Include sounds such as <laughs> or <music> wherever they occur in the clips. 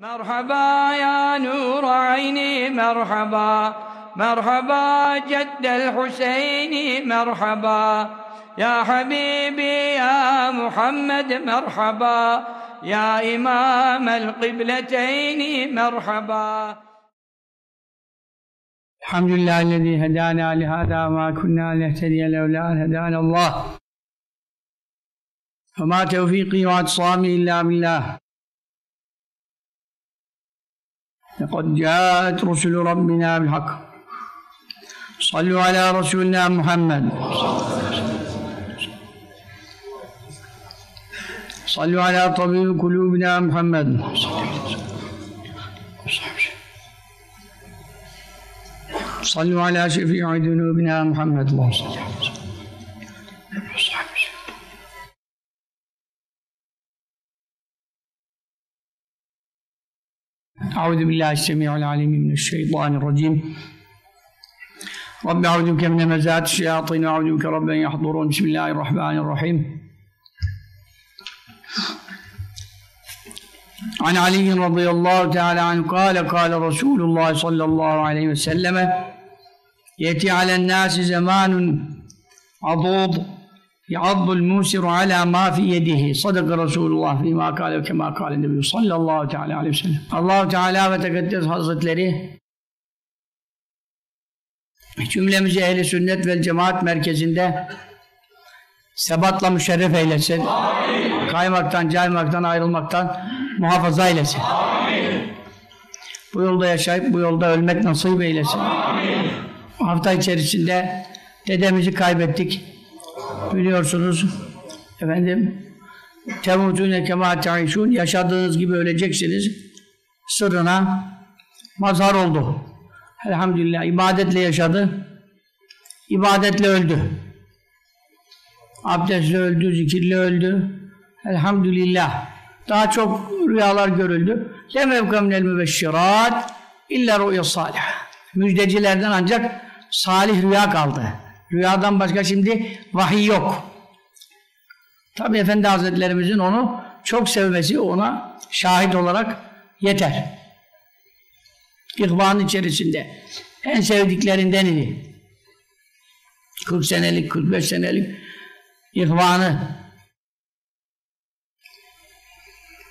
مرحبا يا نور عيني مرحبا. مرحبا جد الحسين مرحبا. يا حبيبي يا محمد مرحبا. يا إمام القبلتين مرحبا. الحمد لله الذي هدانا لهذا وما كنا لنهتدي لولا أن هدانا الله. وما توفيقي واعتصامي إلا بالله. لقد جاءت رسل ربنا بالحق صلوا على رسولنا محمد صلوا على طبيب قلوبنا محمد صلوا على شفيع ذنوبنا محمد اللهم صل على أعوذ بالله السميع العليم من الشيطان الرجيم. رب أعوذ بك من مزات الشياطين وأعوذ بك رب أن يحضرون. بسم الله الرحمن الرحيم. عن علي رضي الله تعالى عنه قال قال رسول الله صلى الله عليه وسلم يأتي على الناس زمان عضوض يعض الموسر على ما في يده صدق رسول الله فيما قال كما قال النبي صلى الله تعالى عليه وسلم Allah Teala ve Tekaddes Hazretleri cümlemizi ehli sünnet ve cemaat merkezinde sebatla müşerref eylesin. Amin. Kaymaktan, caymaktan, ayrılmaktan muhafaza eylesin. Amin. Bu yolda yaşayıp bu yolda ölmek nasip eylesin. Amin. Hafta içerisinde dedemizi kaybettik. Biliyorsunuz efendim temutune kema ta'işun yaşadığınız gibi öleceksiniz. Sırrına mazhar oldu. Elhamdülillah ibadetle yaşadı. İbadetle öldü. Abdestle öldü, zikirle öldü. Elhamdülillah. Daha çok rüyalar görüldü. Lemevka minel mübeşşirat illa rüya salih. Müjdecilerden ancak salih rüya kaldı. Rüyadan başka şimdi vahiy yok. Tabi Efendi Hazretlerimizin onu çok sevmesi ona şahit olarak yeter. İhvanın içerisinde en sevdiklerinden idi. 40 senelik, 45 senelik ihvanı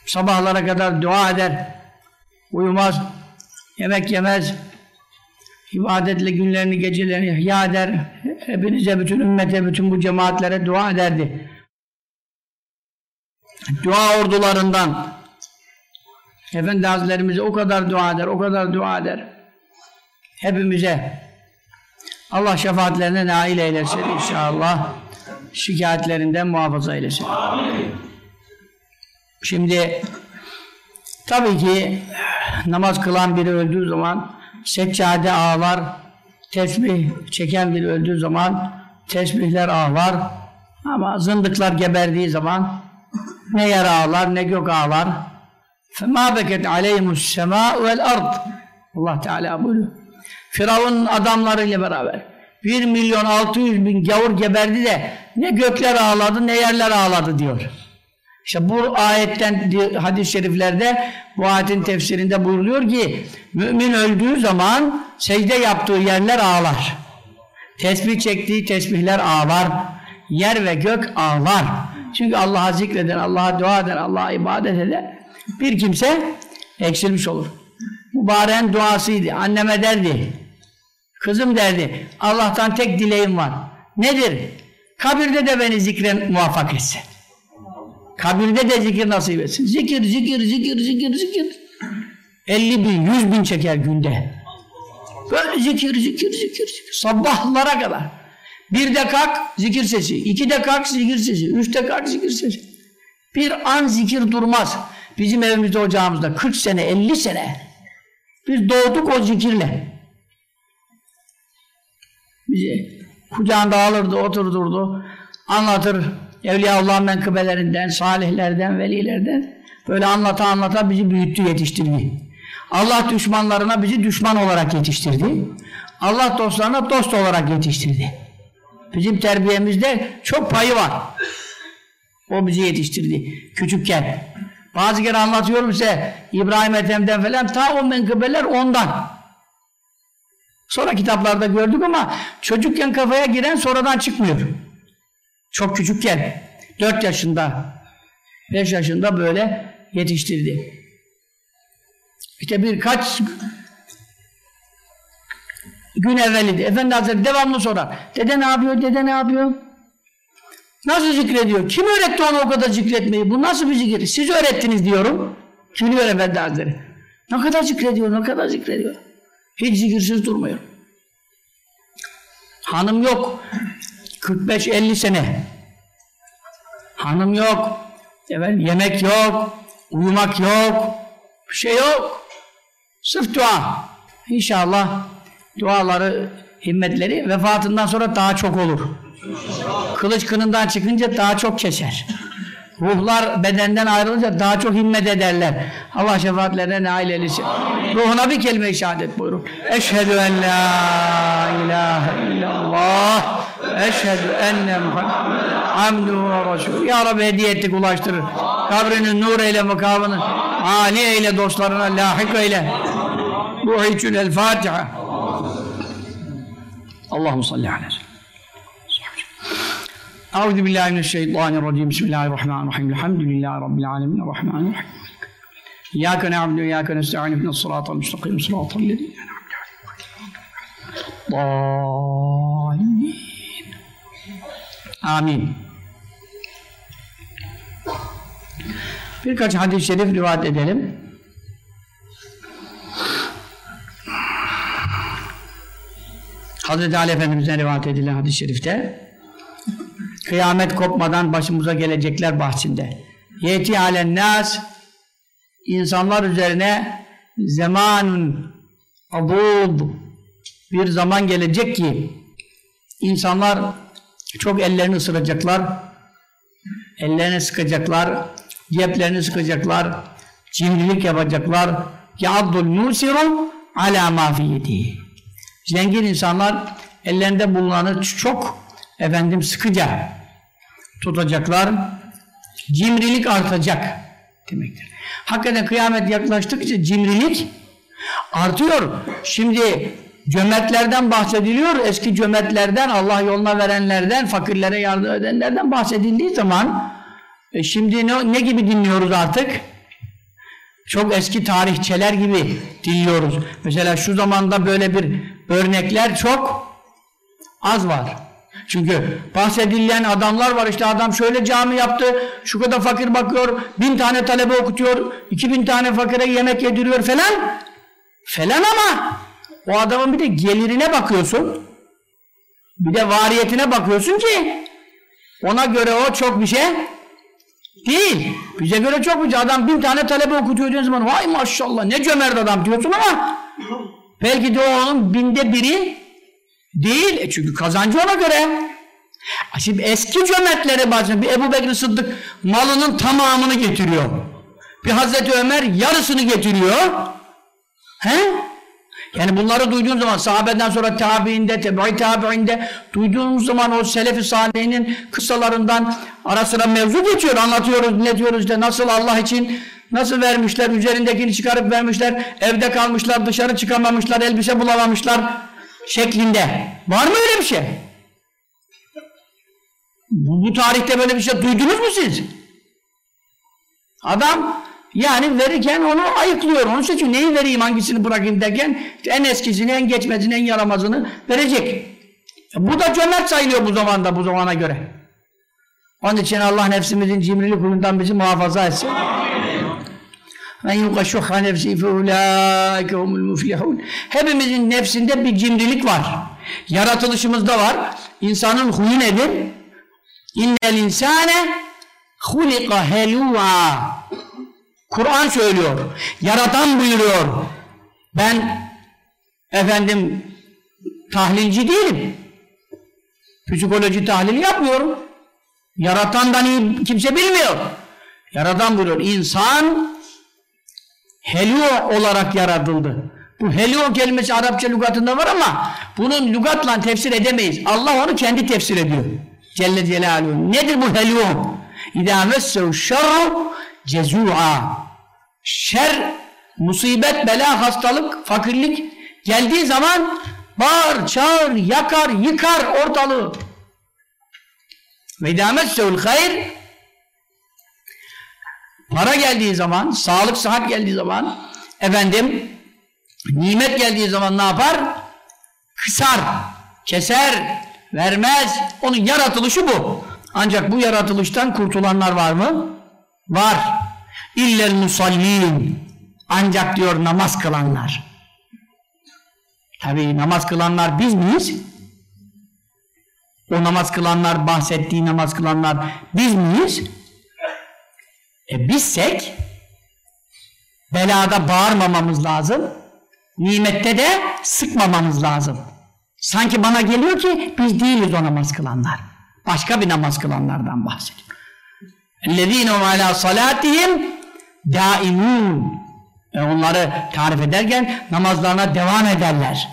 sabahlara kadar dua eder, uyumaz, yemek yemez, ibadetle günlerini, gecelerini ihya eder, hepinize, bütün ümmete, bütün bu cemaatlere dua ederdi. Dua ordularından Efendi Hazretlerimize o kadar dua eder, o kadar dua eder. Hepimize Allah şefaatlerine nail eylesin inşallah. Şikayetlerinden muhafaza eylesin. Amin. Şimdi tabii ki namaz kılan biri öldüğü zaman seccade ağlar, tesbih çeken biri öldüğü zaman tesbihler ağlar ama zındıklar geberdiği zaman ne yer ağlar ne gök ağlar فَمَا بَكَتْ عَلَيْهِمُ السَّمَاءُ وَالْأَرْضِ Allah Teala buyuruyor. Firavun'un adamlarıyla beraber 1 milyon 600 bin gavur geberdi de ne gökler ağladı ne yerler ağladı diyor. İşte bu ayetten hadis-i şeriflerde bu ayetin tefsirinde buyuruluyor ki mümin öldüğü zaman secde yaptığı yerler ağlar. Tesbih çektiği tesbihler ağlar. Yer ve gök ağlar. Çünkü Allah'a zikreden, Allah'a dua eden, Allah'a ibadet eden bir kimse eksilmiş olur. Mübareğin duasıydı. Anneme derdi. Kızım derdi. Allah'tan tek dileğim var. Nedir? Kabirde de beni zikren muvaffak etsin. Kabirde de zikir nasip etsin. Zikir, zikir, zikir, zikir, zikir. 50 bin, 100 bin çeker günde. Böyle zikir, zikir, zikir, zikir. Sabahlara kadar. Bir de kalk, zikir sesi. İki de kalk, zikir sesi. Üç de kalk, zikir sesi. Bir an zikir durmaz. Bizim evimizde, ocağımızda 40 sene, 50 sene. Biz doğduk o zikirle. Bizi kucağında alırdı, oturdurdu. Anlatır. Evliyaullah menkıbelerinden, salihlerden, velilerden böyle anlata anlata bizi büyüttü, yetiştirdi. Allah düşmanlarına bizi düşman olarak yetiştirdi. Allah dostlarına dost olarak yetiştirdi. Bizim terbiyemizde çok payı var. O bizi yetiştirdi küçükken. Bazı kere anlatıyorum size İbrahim Ethem'den falan ta o menkıbeler ondan. Sonra kitaplarda gördük ama çocukken kafaya giren sonradan çıkmıyor. Çok küçükken 4 yaşında 5 yaşında böyle yetiştirdi. İşte birkaç gün evveliydi. Efendi Hazretleri devamlı sorar. Dede ne yapıyor? Dede ne yapıyor? Nasıl zikrediyor? Kim öğretti ona o kadar zikretmeyi? Bu nasıl bir zikir? Siz öğrettiniz diyorum. Kim biliyor Efendi Hazretleri? Ne kadar zikrediyor, ne kadar zikrediyor. Hiç zikirsiz durmuyor. Hanım yok. 45-50 sene. Hanım yok. Evet, yemek yok. Uyumak yok. Bir şey yok. Sırf dua. İnşallah duaları, himmetleri vefatından sonra daha çok olur. Kılıç kınından çıkınca daha çok keser. Ruhlar bedenden ayrılınca daha çok himmet ederler. Allah şefaatlerine nail eylesin. Ruhuna bir kelime-i şehadet buyurun. Eşhedü en la ilahe illallah eşhedü enne Muhammed hamdu ve resul. Ya Rabbi hediye ettik ulaştırır. Kabrinin nur eyle makamını âli eyle dostlarına lahik eyle. Ruhu için el Fatiha. Allahümme salli aleyhi Euzu billahi mineşşeytanirracim. Bismillahirrahmanirrahim. Elhamdülillahi rabbil alamin. Rahmanirrahim. İyyâke na'budu ve iyyâke nestaîn. İhdinas sırâtal mustakîm. Sırâtal lezîne en'amte aleyhim. Amin. Birkaç hadis-i şerif rivayet edelim. Hazreti Ali Efendimiz'den rivayet edilen hadis-i şerifte kıyamet kopmadan başımıza gelecekler bahsinde. Yeti alen nas insanlar üzerine zamanun abud bir zaman gelecek ki insanlar çok ellerini ısıracaklar ellerini sıkacaklar ceplerini sıkacaklar cimrilik yapacaklar ya'addul musiru ala ma zengin insanlar ellerinde bulunanı çok efendim sıkıca tutacaklar cimrilik artacak demektir. Hakikaten kıyamet yaklaştıkça cimrilik artıyor. Şimdi cömertlerden bahsediliyor. Eski cömertlerden, Allah yoluna verenlerden, fakirlere yardım edenlerden bahsedildiği zaman e şimdi ne, ne gibi dinliyoruz artık? Çok eski tarihçeler gibi dinliyoruz. Mesela şu zamanda böyle bir örnekler çok az var. Çünkü bahsedilen adamlar var işte adam şöyle cami yaptı, şu kadar fakir bakıyor, bin tane talebe okutuyor, iki bin tane fakire yemek yediriyor falan. Falan ama o adamın bir de gelirine bakıyorsun. Bir de variyetine bakıyorsun ki ona göre o çok bir şey değil. Bize göre çok bir şey. Adam bin tane talebe okutuyor diyorsun zaman vay maşallah ne cömert adam diyorsun ama belki de o onun binde biri Değil. E çünkü kazancı ona göre. Şimdi eski cömertlere bakın. Bir Ebu Bekir Sıddık malının tamamını getiriyor. Bir Hazreti Ömer yarısını getiriyor. He? Yani bunları duyduğun zaman sahabeden sonra tabiinde, tebi tabiinde duyduğumuz zaman o selefi salihinin kıssalarından ara sıra mevzu geçiyor. Anlatıyoruz, ne diyoruz işte nasıl Allah için nasıl vermişler, üzerindekini çıkarıp vermişler, evde kalmışlar, dışarı çıkamamışlar, elbise bulamamışlar şeklinde. Var mı öyle bir şey? Bu, bu tarihte böyle bir şey duydunuz mu siz? Adam yani verirken onu ayıklıyor. Onu seçiyor. Neyi vereyim hangisini bırakayım derken işte en eskisini, en geçmezini, en yaramazını verecek. Bu da cömert sayılıyor bu zamanda, bu zamana göre. Onun için Allah nefsimizin cimrilik huyundan bizi muhafaza etsin. Men yukaşuhha nefsi fe ulaike humul. Hepimizin nefsinde bir cimrilik var. Yaratılışımızda var. İnsanın huyu nedir? İnnel insane hulika helua. Kur'an söylüyor. Yaratan buyuruyor. Ben efendim tahlilci değilim. Psikoloji tahlili yapmıyorum. Yaratandan iyi kimse bilmiyor. Yaratan buyuruyor. İnsan helio olarak yaratıldı. Bu helio kelimesi Arapça lügatında var ama bunun lügatla tefsir edemeyiz. Allah onu kendi tefsir ediyor. Celle Celaluhu. Nedir bu helio? İzâ messev şerru cezua. Şer, musibet, bela, hastalık, fakirlik geldiği zaman bağır, çağır, yakar, yıkar ortalığı. Ve idâmetsevül hayr para geldiği zaman, sağlık, sıhhat geldiği zaman efendim nimet geldiği zaman ne yapar? Kısar, keser, vermez. Onun yaratılışı bu. Ancak bu yaratılıştan kurtulanlar var mı? Var. İllel musallin. Ancak diyor namaz kılanlar. Tabii namaz kılanlar biz miyiz? O namaz kılanlar, bahsettiği namaz kılanlar biz miyiz? E bizsek belada bağırmamamız lazım. Nimette de sıkmamamız lazım. Sanki bana geliyor ki biz değiliz o namaz kılanlar. Başka bir namaz kılanlardan bahsediyor. اَلَّذ۪ينَ عَلَى صَلَاتِهِمْ دَائِمُونَ e Onları tarif ederken namazlarına devam ederler.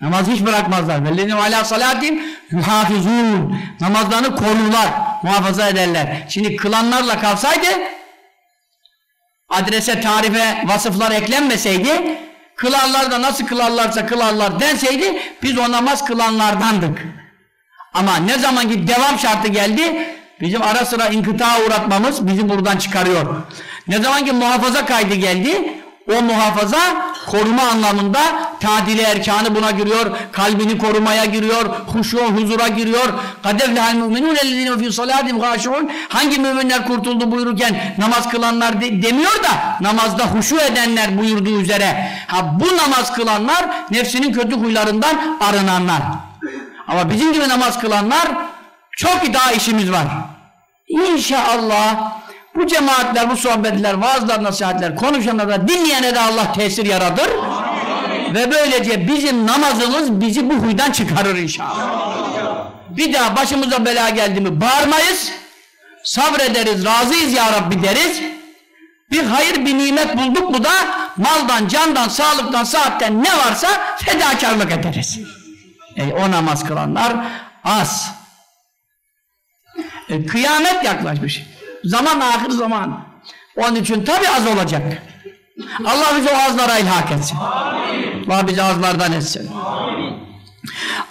Namaz hiç bırakmazlar. وَالَّذ۪ينَ عَلَى صَلَاتِهِمْ يُحَافِظُونَ Namazlarını korurlar, muhafaza ederler. Şimdi kılanlarla kalsaydı adrese, tarife, vasıflar eklenmeseydi kılarlar da nasıl kılarlarsa kılarlar denseydi biz o namaz kılanlardandık. Ama ne zaman ki devam şartı geldi bizim ara sıra inkıta uğratmamız bizi buradan çıkarıyor. Ne zaman ki muhafaza kaydı geldi o muhafaza koruma anlamında tadili erkanı buna giriyor, kalbini korumaya giriyor, huşu huzura giriyor. Kadeflehal müminun ellezine fi salatim gâşi'un hangi müminler kurtuldu buyururken namaz kılanlar de, demiyor da namazda huşu edenler buyurduğu üzere. Ha bu namaz kılanlar nefsinin kötü huylarından arınanlar. Ama bizim gibi namaz kılanlar çok daha işimiz var. İnşallah bu cemaatler, bu sohbetler, vaazlar, nasihatler, konuşanlara, dinleyene de Allah tesir yaradır. Ve böylece bizim namazımız bizi bu huydan çıkarır inşallah. Bir daha başımıza bela geldi mi bağırmayız, sabrederiz, razıyız ya Rabbi deriz. Bir hayır, bir nimet bulduk mu da maldan, candan, sağlıktan, saatten ne varsa fedakarlık ederiz. E, o namaz kılanlar az. E, kıyamet yaklaşmış. Zaman ahir zaman. Onun için tabi az olacak. Allah bizi o azlara ilhak etsin. Amin. Allah bizi azlardan etsin. Amin.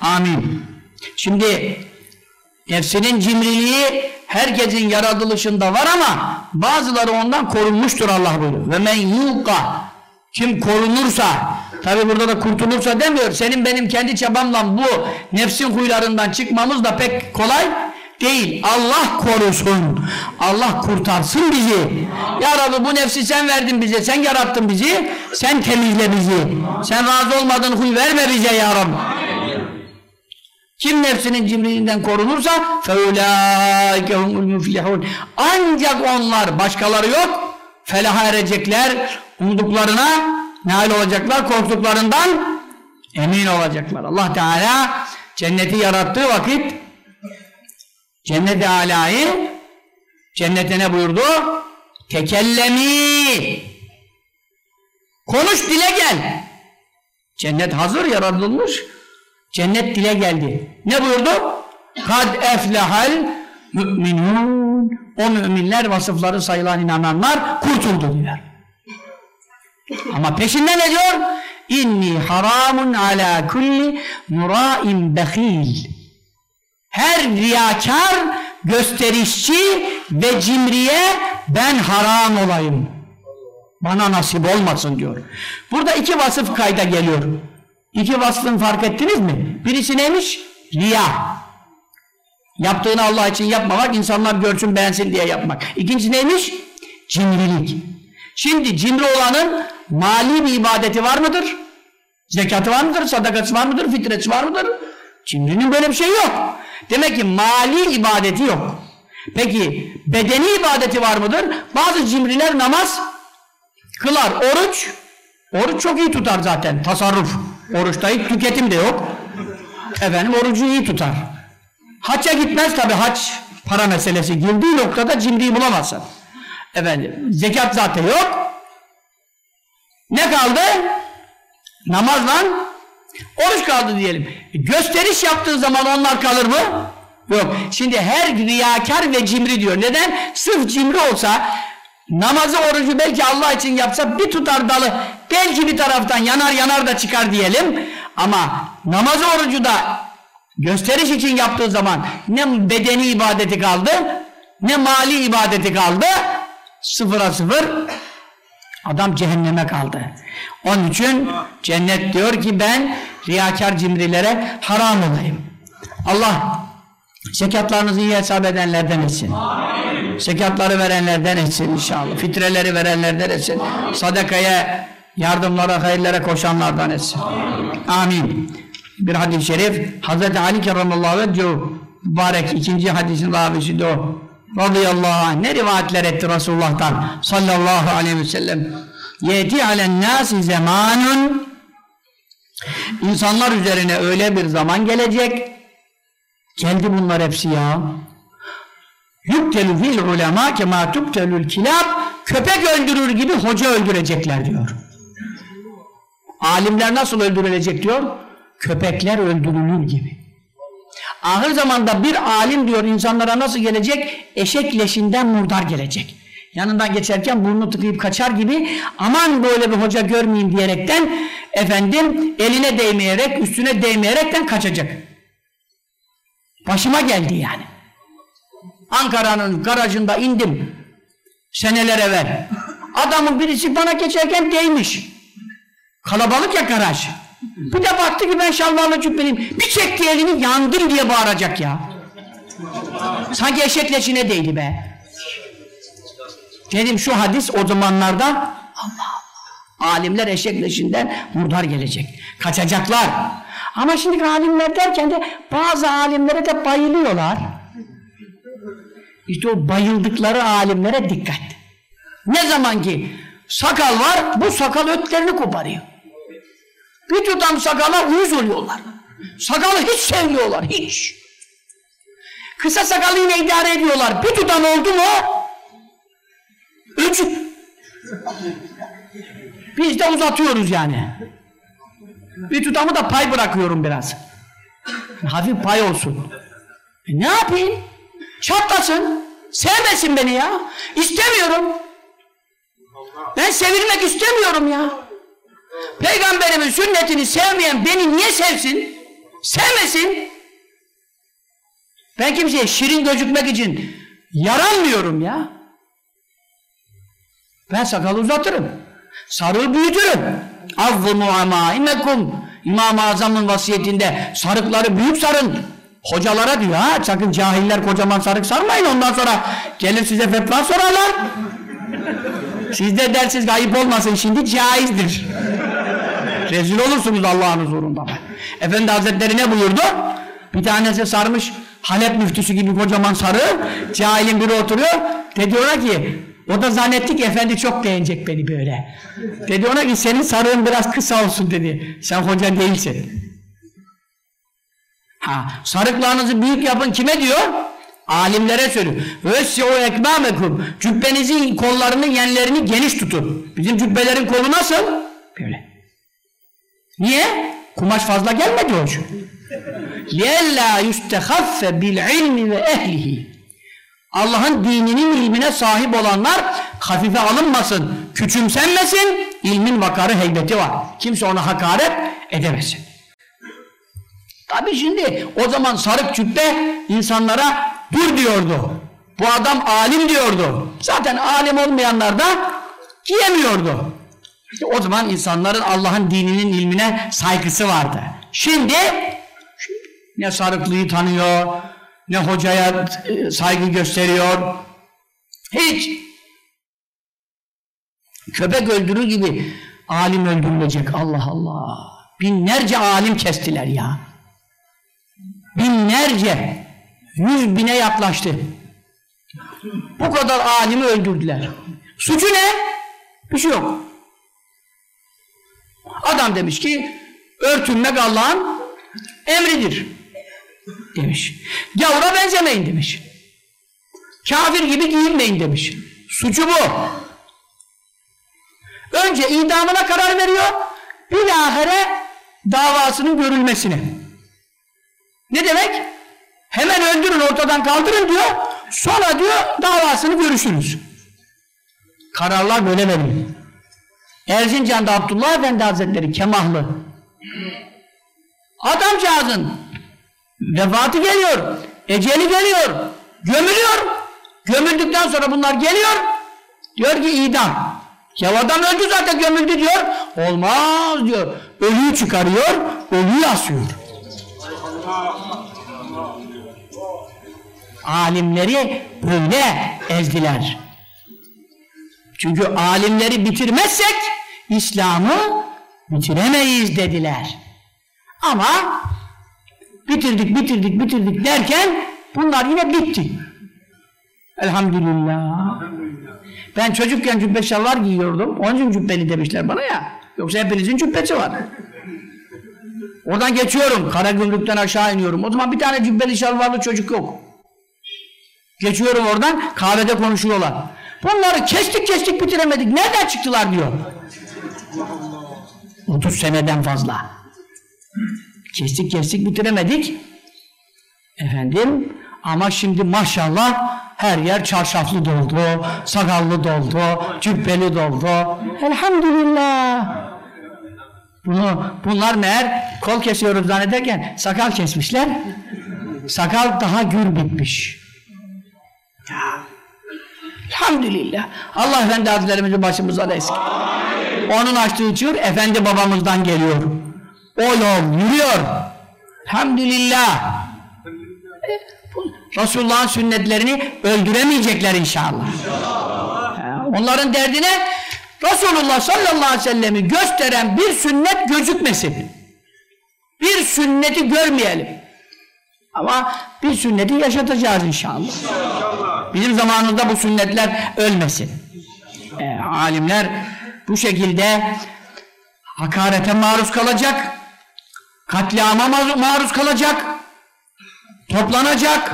Amin. Şimdi nefsinin cimriliği herkesin yaratılışında var ama bazıları ondan korunmuştur Allah buyuruyor. Ve men yuka kim korunursa tabi burada da kurtulursa demiyor. Senin benim kendi çabamla bu nefsin huylarından çıkmamız da pek kolay değil. Allah korusun. Allah kurtarsın bizi. Ya Rabbi bu nefsi sen verdin bize. Sen yarattın bizi. Sen temizle bizi. Sen razı olmadın huy verme bize ya Rabbi. Kim nefsinin cimriliğinden korunursa ancak onlar başkaları yok felaha erecekler umduklarına nail olacaklar korktuklarından emin olacaklar. Allah Teala cenneti yarattığı vakit Cennet-i Alâ'yı cennete ne buyurdu? Tekellemi. Konuş dile gel. Cennet hazır yaratılmış cennet dile geldi. Ne buyurdu? kad eflehal müminun. O müminler vasıfları sayılan inananlar kurtuldu diyor. Ama peşinde ne diyor? inni haramun ala kulli muraim behil her riyakar, gösterişçi ve cimriye ben haram olayım. Bana nasip olmasın diyor. Burada iki vasıf kayda geliyor. İki vasfını fark ettiniz mi? Birisi neymiş? Riya. Yaptığını Allah için yapmamak, insanlar görsün beğensin diye yapmak. İkincisi neymiş? Cimrilik. Şimdi cimri olanın mali bir ibadeti var mıdır? Zekatı var mıdır? Sadakası var mıdır? Fitresi var mıdır? Cimrinin böyle bir şey yok. Demek ki mali ibadeti yok. Peki bedeni ibadeti var mıdır? Bazı cimriler namaz kılar. Oruç oruç çok iyi tutar zaten. Tasarruf. Oruçta hiç tüketim de yok. Efendim orucu iyi tutar. Hacca gitmez tabi hac para meselesi girdiği noktada cimriyi bulamazsın. Efendim zekat zaten yok. Ne kaldı? Namazla Oruç kaldı diyelim. Gösteriş yaptığı zaman onlar kalır mı? Yok. Şimdi her riyakar ve cimri diyor. Neden? Sırf cimri olsa namazı orucu belki Allah için yapsa bir tutar dalı belki bir taraftan yanar yanar da çıkar diyelim ama namazı orucu da gösteriş için yaptığı zaman ne bedeni ibadeti kaldı ne mali ibadeti kaldı sıfıra sıfır adam cehenneme kaldı onun için cennet diyor ki ben riyakar cimrilere haram olayım Allah zekatlarınızı iyi hesap edenlerden etsin Zekatları verenlerden etsin inşallah. Fitreleri verenlerden etsin. Sadakaya, yardımlara, hayırlara koşanlardan etsin. Amin. Bir hadis-i şerif Hazreti Ali kerramallahu vecehu mübarek ikinci hadisin ravisi de o. Radıyallahu anh. Ne rivayetler etti Resulullah'tan sallallahu aleyhi ve sellem. Yeti alen nasi zamanun İnsanlar üzerine öyle bir zaman gelecek geldi bunlar hepsi ya Yüktelu fil ulema kema tüktelül kilab köpek öldürür gibi hoca öldürecekler diyor. Alimler nasıl öldürülecek diyor? Köpekler öldürülür gibi. Ahir zamanda bir alim diyor insanlara nasıl gelecek? Eşek leşinden murdar gelecek. Yanından geçerken burnunu tıkayıp kaçar gibi aman böyle bir hoca görmeyeyim diyerekten efendim eline değmeyerek üstüne değmeyerekten kaçacak. Başıma geldi yani. Ankara'nın garajında indim. Seneler evvel. Adamın birisi bana geçerken değmiş. Kalabalık ya garaj. Bir de baktı ki ben şalvarlı cübbeliyim. Bir çekti elini yandım diye bağıracak ya. Sanki eşek leşine değdi be. Dedim şu hadis o zamanlarda Allah Allah. Alimler eşek leşinden murdar gelecek. Kaçacaklar. Ama şimdi alimler derken de bazı alimlere de bayılıyorlar. İşte o bayıldıkları alimlere dikkat. Ne zaman ki sakal var, bu sakal ötlerini koparıyor. Bir tutam sakala uyuz oluyorlar. Sakalı hiç sevmiyorlar, hiç. Kısa sakalı yine idare ediyorlar. Bir tutam oldu mu, üç. Biz de uzatıyoruz yani. Bir tutamı da pay bırakıyorum biraz. Hafif pay olsun. E ne yapayım? Çatlasın. Sevmesin beni ya. İstemiyorum. Ben sevilmek istemiyorum ya. Peygamberimin sünnetini sevmeyen beni niye sevsin? Sevmesin. Ben kimseye şirin gözükmek için yaranmıyorum ya. Ben sakalı uzatırım. Sarığı büyütürüm. Avvumu amaimekum. İmam-ı Azam'ın vasiyetinde sarıkları büyük sarın. Hocalara diyor ha sakın cahiller kocaman sarık sarmayın ondan sonra gelir size fetva sorarlar. Siz de dersiniz ayıp olmasın şimdi caizdir. Rezil olursunuz Allah'ın huzurunda. Efendi Hazretleri ne buyurdu? Bir tanesi sarmış Halep müftüsü gibi kocaman sarı. Cahilin biri oturuyor. Dedi ona ki o da zannetti ki efendi çok beğenecek beni böyle. Dedi ona ki senin sarığın biraz kısa olsun dedi. Sen hoca değilsin. Ha, sarıklarınızı büyük yapın kime diyor? Alimlere söylüyor. Vesi'u ekmamekum. Cübbenizin kollarını, yenlerini geniş tutun. Bizim cübbelerin kolu nasıl? Böyle. Niye? Kumaş fazla gelmedi o için. لِيَلَّا يُسْتَخَفَّ بِالْعِلْمِ ve ehlihi. Allah'ın dininin ilmine sahip olanlar hafife alınmasın, küçümsenmesin, ilmin vakarı heybeti var. Kimse ona hakaret edemesin. Tabi şimdi o zaman sarık cübbe insanlara dur diyordu. Bu adam alim diyordu. Zaten alim olmayanlar da giyemiyordu. İşte o zaman insanların Allah'ın dininin ilmine saygısı vardı. Şimdi ne sarıklıyı tanıyor, ne hocaya e, saygı gösteriyor. Hiç. Köpek öldürür gibi alim öldürülecek. Allah Allah. Binlerce alim kestiler ya. Binlerce. Yüz bine yaklaştı. Bu kadar alimi öldürdüler. Suçu ne? Bir şey yok. Adam demiş ki örtünmek Allah'ın emridir demiş. Gavura benzemeyin demiş. Kafir gibi giyinmeyin demiş. Suçu bu. Önce idamına karar veriyor, bilahare davasının görülmesine. Ne demek? Hemen öldürün, ortadan kaldırın diyor, sonra diyor davasını görüşürüz. kararlar böyle verilir. Erzincan'da Abdullah Efendi Hazretleri Kemahlı adamcağızın vefatı geliyor, eceli geliyor, gömülüyor. Gömüldükten sonra bunlar geliyor, diyor ki idam. Ya adam öldü zaten gömüldü diyor. Olmaz diyor. Ölüyü çıkarıyor, ölüyü asıyor. Alimleri böyle ezdiler. Çünkü alimleri bitirmezsek İslam'ı bitiremeyiz dediler. Ama bitirdik, bitirdik, bitirdik derken bunlar yine bitti. Elhamdülillah. Ben çocukken cübbe şalvar giyiyordum. Onun için cübbeli demişler bana ya. Yoksa hepinizin cübbesi var. Oradan geçiyorum. Karagümrük'ten aşağı iniyorum. O zaman bir tane cübbeli şalvarlı çocuk yok. Geçiyorum oradan. Kahvede konuşuyorlar. Bunları kestik kestik bitiremedik. Nereden çıktılar diyor. 30 seneden fazla. Kestik kestik bitiremedik. Efendim ama şimdi maşallah her yer çarşaflı doldu, sakallı doldu, cübbeli doldu. Elhamdülillah. Bunu, bunlar meğer kol kesiyoruz zannederken sakal kesmişler. Sakal daha gür bitmiş. Ya. Elhamdülillah. Allah Efendi Hazretlerimizi başımıza eski. Onun açtığı çığır Efendi babamızdan geliyor. O yol yürüyor. Elhamdülillah. Resulullah'ın sünnetlerini öldüremeyecekler inşallah. Onların derdine Resulullah sallallahu aleyhi ve sellemi gösteren bir sünnet gözükmesin. Bir sünneti görmeyelim. Ama bir sünneti yaşatacağız inşallah. Bizim zamanımızda bu sünnetler ölmesin. E, alimler bu şekilde hakarete maruz kalacak, katliama maruz kalacak, toplanacak,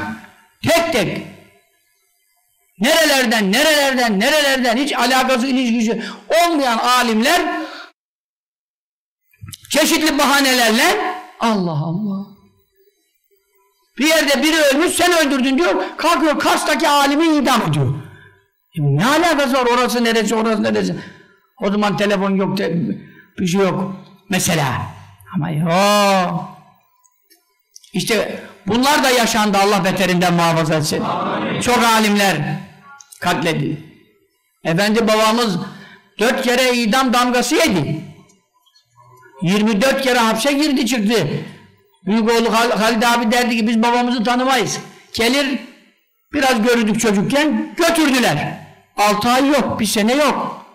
tek tek nerelerden, nerelerden, nerelerden hiç alakası, ilişkisi olmayan alimler çeşitli bahanelerle Allah Allah bir yerde biri ölmüş sen öldürdün diyor kalkıyor Kars'taki alimi idam ediyor. E ne alakası var orası neresi orası neresi o zaman telefon yok bir şey yok mesela ama yok işte bunlar da yaşandı Allah beterinden muhafaza etsin. Amin. Çok alimler katledildi. Efendi babamız dört kere idam damgası yedi. 24 kere hapse girdi çıktı. Büyük oğlu Halid abi derdi ki biz babamızı tanımayız. Gelir biraz görürdük çocukken götürdüler. 6 ay yok, bir sene yok.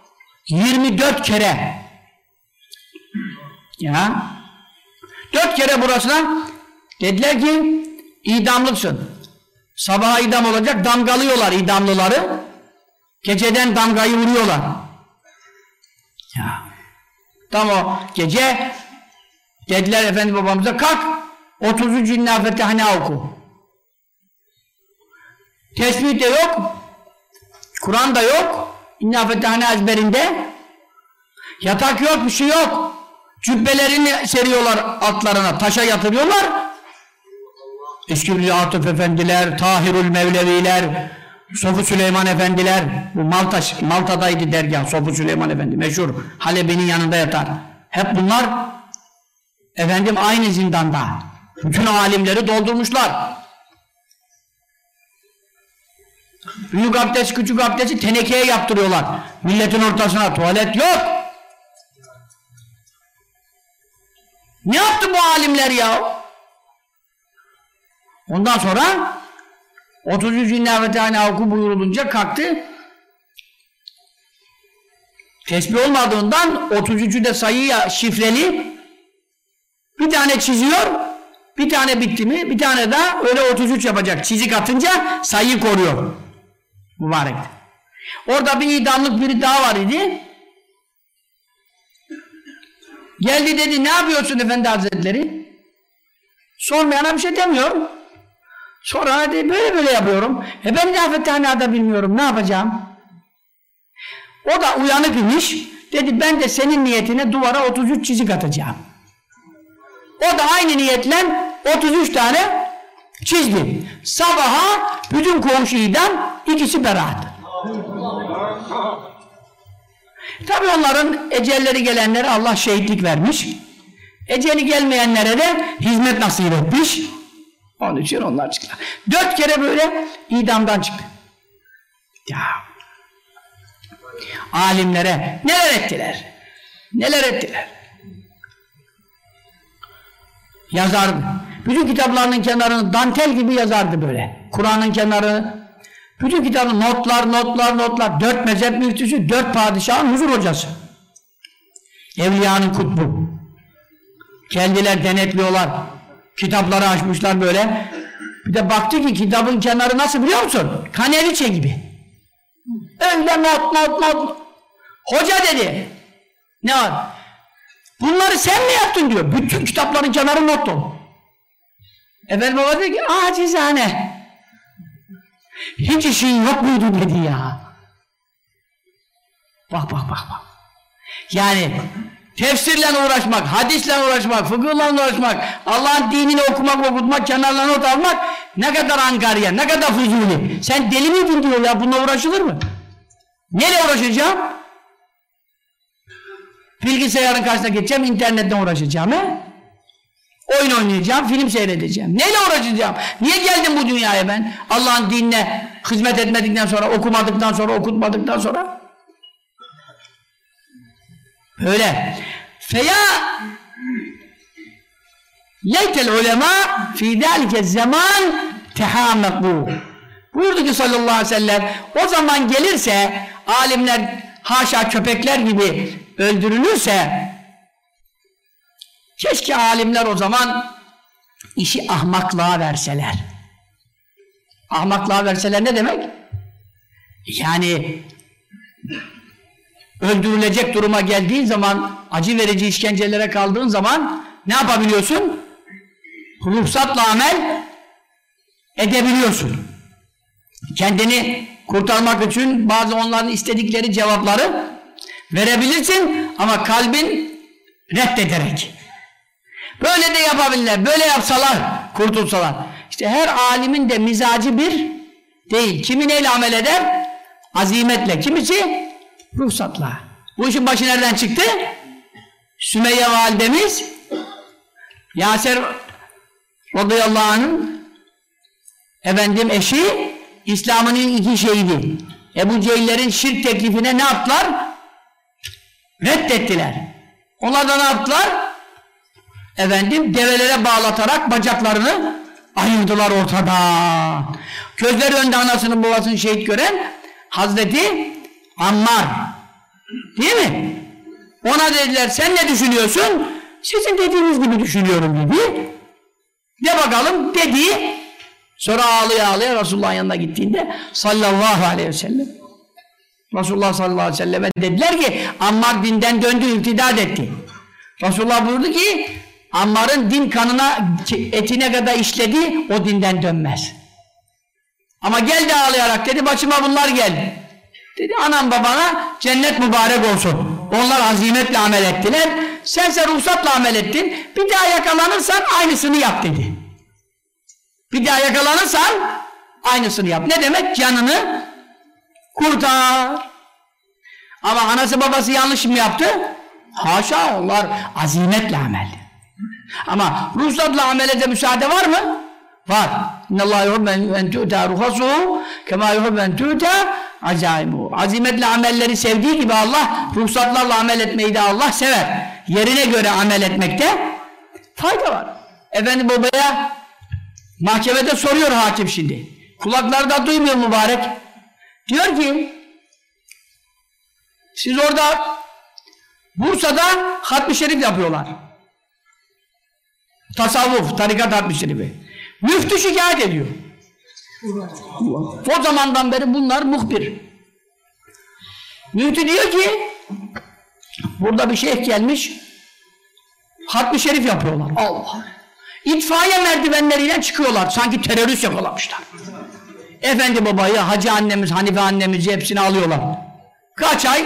24 kere. Ya. Dört kere burasına dediler ki idamlıksın. Sabaha idam olacak damgalıyorlar idamlıları. Geceden damgayı vuruyorlar. Ya. Tam o gece dediler efendi babamıza kalk 30. İnna Fetihane oku. Tesbih de yok. Kur'an da yok. İnna Fetihane ezberinde. Yatak yok, bir şey yok. Cübbelerini seriyorlar altlarına, taşa yatırıyorlar. Eski Atıf Efendiler, Tahirül Mevleviler, Sofu Süleyman Efendiler, bu Malta, Malta'daydı dergah, Sofu Süleyman Efendi, meşhur, Halebi'nin yanında yatar. Hep bunlar, efendim aynı zindanda. Bütün alimleri doldurmuşlar. Büyük abdest, küçük abdesti tenekeye yaptırıyorlar. Milletin ortasına tuvalet yok. Ne yaptı bu alimler ya? Ondan sonra 33 inna tane oku buyurulunca kalktı. Tesbih olmadığından 33'ü de sayıya şifreli bir tane çiziyor bir tane bitti mi bir tane daha öyle 33 yapacak. Çizik atınca sayıyı koruyor. Mübarek. Orada bir idamlık biri daha var idi. Geldi dedi ne yapıyorsun efendi hazretleri? Sormayana bir şey demiyor sonra dedi böyle böyle yapıyorum. E ben de bilmiyorum ne yapacağım? O da uyanık imiş. Dedi ben de senin niyetine duvara 33 çizik atacağım o da aynı niyetle 33 tane çizdi. Sabaha bütün komşu idam, ikisi beraat. Tabi onların ecelleri gelenlere Allah şehitlik vermiş. Eceli gelmeyenlere de hizmet nasip etmiş. Onun için onlar çıktı. Dört kere böyle idamdan çıktı. Ya. Alimlere neler ettiler? Neler ettiler? Yazardı. Bütün kitaplarının kenarını dantel gibi yazardı böyle. Kur'an'ın kenarı. Bütün kitabın notlar, notlar, notlar. Dört mezhep müftüsü, dört padişahın huzur hocası. Evliyanın kutbu. Kendiler denetliyorlar. Kitapları açmışlar böyle. Bir de baktı ki kitabın kenarı nasıl biliyor musun? Kaneliçe gibi. Öyle not not not. Hoca dedi. Ne var? Bunları sen mi yaptın diyor. Bütün kitapların kenarı not dolu. Efendim baba dedi ki acizane. Hiç işin yok muydu dedi ya. Bak bak bak bak. Yani tefsirle uğraşmak, hadisle uğraşmak, fıkıhla uğraşmak, Allah'ın dinini okumak, okutmak, kenarlarına not almak ne kadar angarya, ne kadar fuzuli. Sen deli miydin diyor ya, bununla uğraşılır mı? Neyle uğraşacağım? Bilgisayarın karşısına geçeceğim, internetten uğraşacağım he? Oyun oynayacağım, film seyredeceğim. Neyle uğraşacağım? Niye geldim bu dünyaya ben? Allah'ın dinine hizmet etmedikten sonra, okumadıktan sonra, okutmadıktan sonra? Öyle. Feya leytel ulema fi zâlike zaman tehâmekû. Buyurdu ki sallallahu aleyhi ve sellem o zaman gelirse alimler haşa köpekler gibi öldürülürse keşke alimler o zaman işi ahmaklığa verseler. Ahmaklığa verseler ne demek? Yani öldürülecek duruma geldiğin zaman, acı verici işkencelere kaldığın zaman ne yapabiliyorsun? Ruhsatla amel edebiliyorsun. Kendini kurtarmak için bazı onların istedikleri cevapları verebilirsin ama kalbin reddederek. Böyle de yapabilirler. Böyle yapsalar, kurtulsalar. İşte her alimin de mizacı bir değil. Kimi neyle amel eder? Azimetle. Kimisi? Ruhsatla. Bu işin başı nereden çıktı? Sümeyye validemiz Yaser radıyallahu anh'ın efendim eşi İslam'ın iki şeydi. Ebu Cehiller'in şirk teklifine ne yaptılar? Reddettiler. Onlar da ne yaptılar? Efendim develere bağlatarak bacaklarını ayırdılar ortadan. Gözleri önünde anasının babasını şehit gören Hazreti Ammar. Değil mi? Ona dediler sen ne düşünüyorsun? Sizin dediğiniz gibi düşünüyorum dedi. De bakalım dedi. Sonra ağlaya ağlaya Resulullah'ın yanına gittiğinde sallallahu aleyhi ve sellem Resulullah sallallahu aleyhi ve selleme dediler ki Ammar dinden döndü, irtidat etti. Resulullah buyurdu ki Ammar'ın din kanına etine kadar işledi o dinden dönmez. Ama geldi ağlayarak dedi başıma bunlar geldi. Dedi anam babana cennet mübarek olsun. Onlar azimetle amel ettiler. Sense ruhsatla amel ettin. Bir daha yakalanırsan aynısını yap dedi. Bir daha yakalanırsan aynısını yap. Ne demek? Canını kurtar. Ama anası babası yanlış mı yaptı? Haşa onlar azimetle amel. Ama ruhsatla amele de müsaade var mı? Var. İnnallâhu yuhibben en tu'ta ruhasuhu kemâ yuhibben tu'ta acaibu. Azimetle amelleri sevdiği gibi Allah ruhsatlarla amel etmeyi de Allah sever. Yerine göre amel etmekte fayda var. Efendi babaya mahkemede soruyor hakim şimdi. Kulakları da duymuyor mübarek. Diyor ki siz orada Bursa'da hatmi şerif yapıyorlar. Tasavvuf, tarikat hatmi şerifi. Müftü şikayet ediyor. O zamandan beri bunlar muhbir. Müftü diyor ki burada bir şeyh gelmiş hatmi şerif yapıyorlar. Allah. İtfaiye merdivenleriyle çıkıyorlar. Sanki terörist yakalamışlar. Efendi babayı, hacı annemiz, Hanife annemizi hepsini alıyorlar. Kaç ay?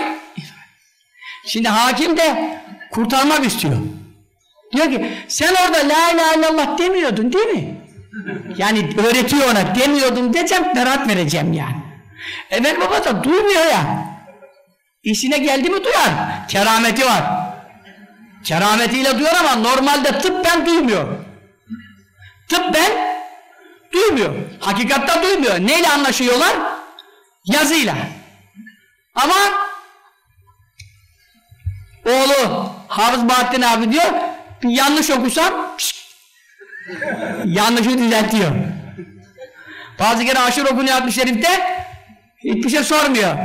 Şimdi hakim de kurtarmak istiyor. Diyor ki sen orada la ilahe illallah demiyordun değil mi? Yani öğretiyor ona demiyordum diyeceğim berat vereceğim yani. Evet baba da duymuyor ya. İşine geldi mi duyar. Kerameti var. Kerametiyle duyar ama normalde tıbben duymuyor. Tıbben duymuyor. Hakikatta duymuyor. Neyle anlaşıyorlar? Yazıyla. Ama oğlu Hafız Bahattin abi diyor yanlış okusam yanlışı düzeltiyor. Bazı kere aşırı okunuyor hadis şerifte hiçbir şey sormuyor.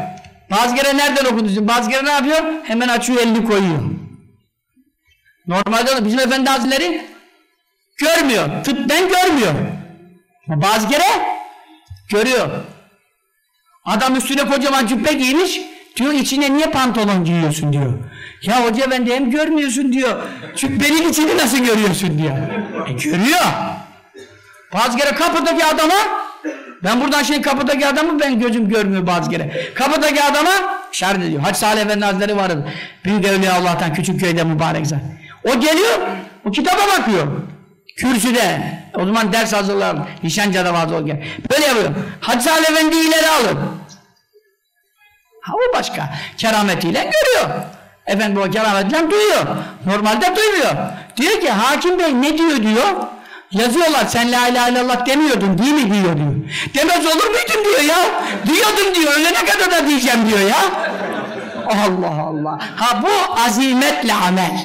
Bazı kere nereden okudun? Bazı kere ne yapıyor? Hemen açıyor elini koyuyor. Normalde bizim efendi hazretleri görmüyor. Tıbben görmüyor. Bazı kere görüyor. Adam üstüne kocaman cübbe giymiş. Diyor içine niye pantolon giyiyorsun diyor. Ya hoca efendi hem görmüyorsun diyor. Cübbenin içini nasıl görüyorsun diyor. E görüyor. Bazı kere kapıdaki adama ben buradan şey kapıdaki adamı ben gözüm görmüyor bazı kere. Kapıdaki adama işaret ediyor. Hacı Salih Efendi Hazretleri vardı. Büyük Evliya Allah'tan küçük köyde mübarek zat. O geliyor, o kitaba bakıyor. Kürsüde. O zaman ders hazırlar. Nişancı'da vardı o gel. Böyle yapıyor. Hacı Salih Efendi'yi ileri alır. Ha o başka. Kerametiyle görüyor. Efendim o kerametiyle duyuyor. Normalde duymuyor. Diyor ki hakim bey ne diyor diyor. Yazıyorlar sen la ilahe illallah demiyordun değil mi diyor diyor. Demez olur muydun diyor ya. Diyordum diyor ölene kadar da diyeceğim diyor ya. Allah Allah. Ha bu azimetle amel.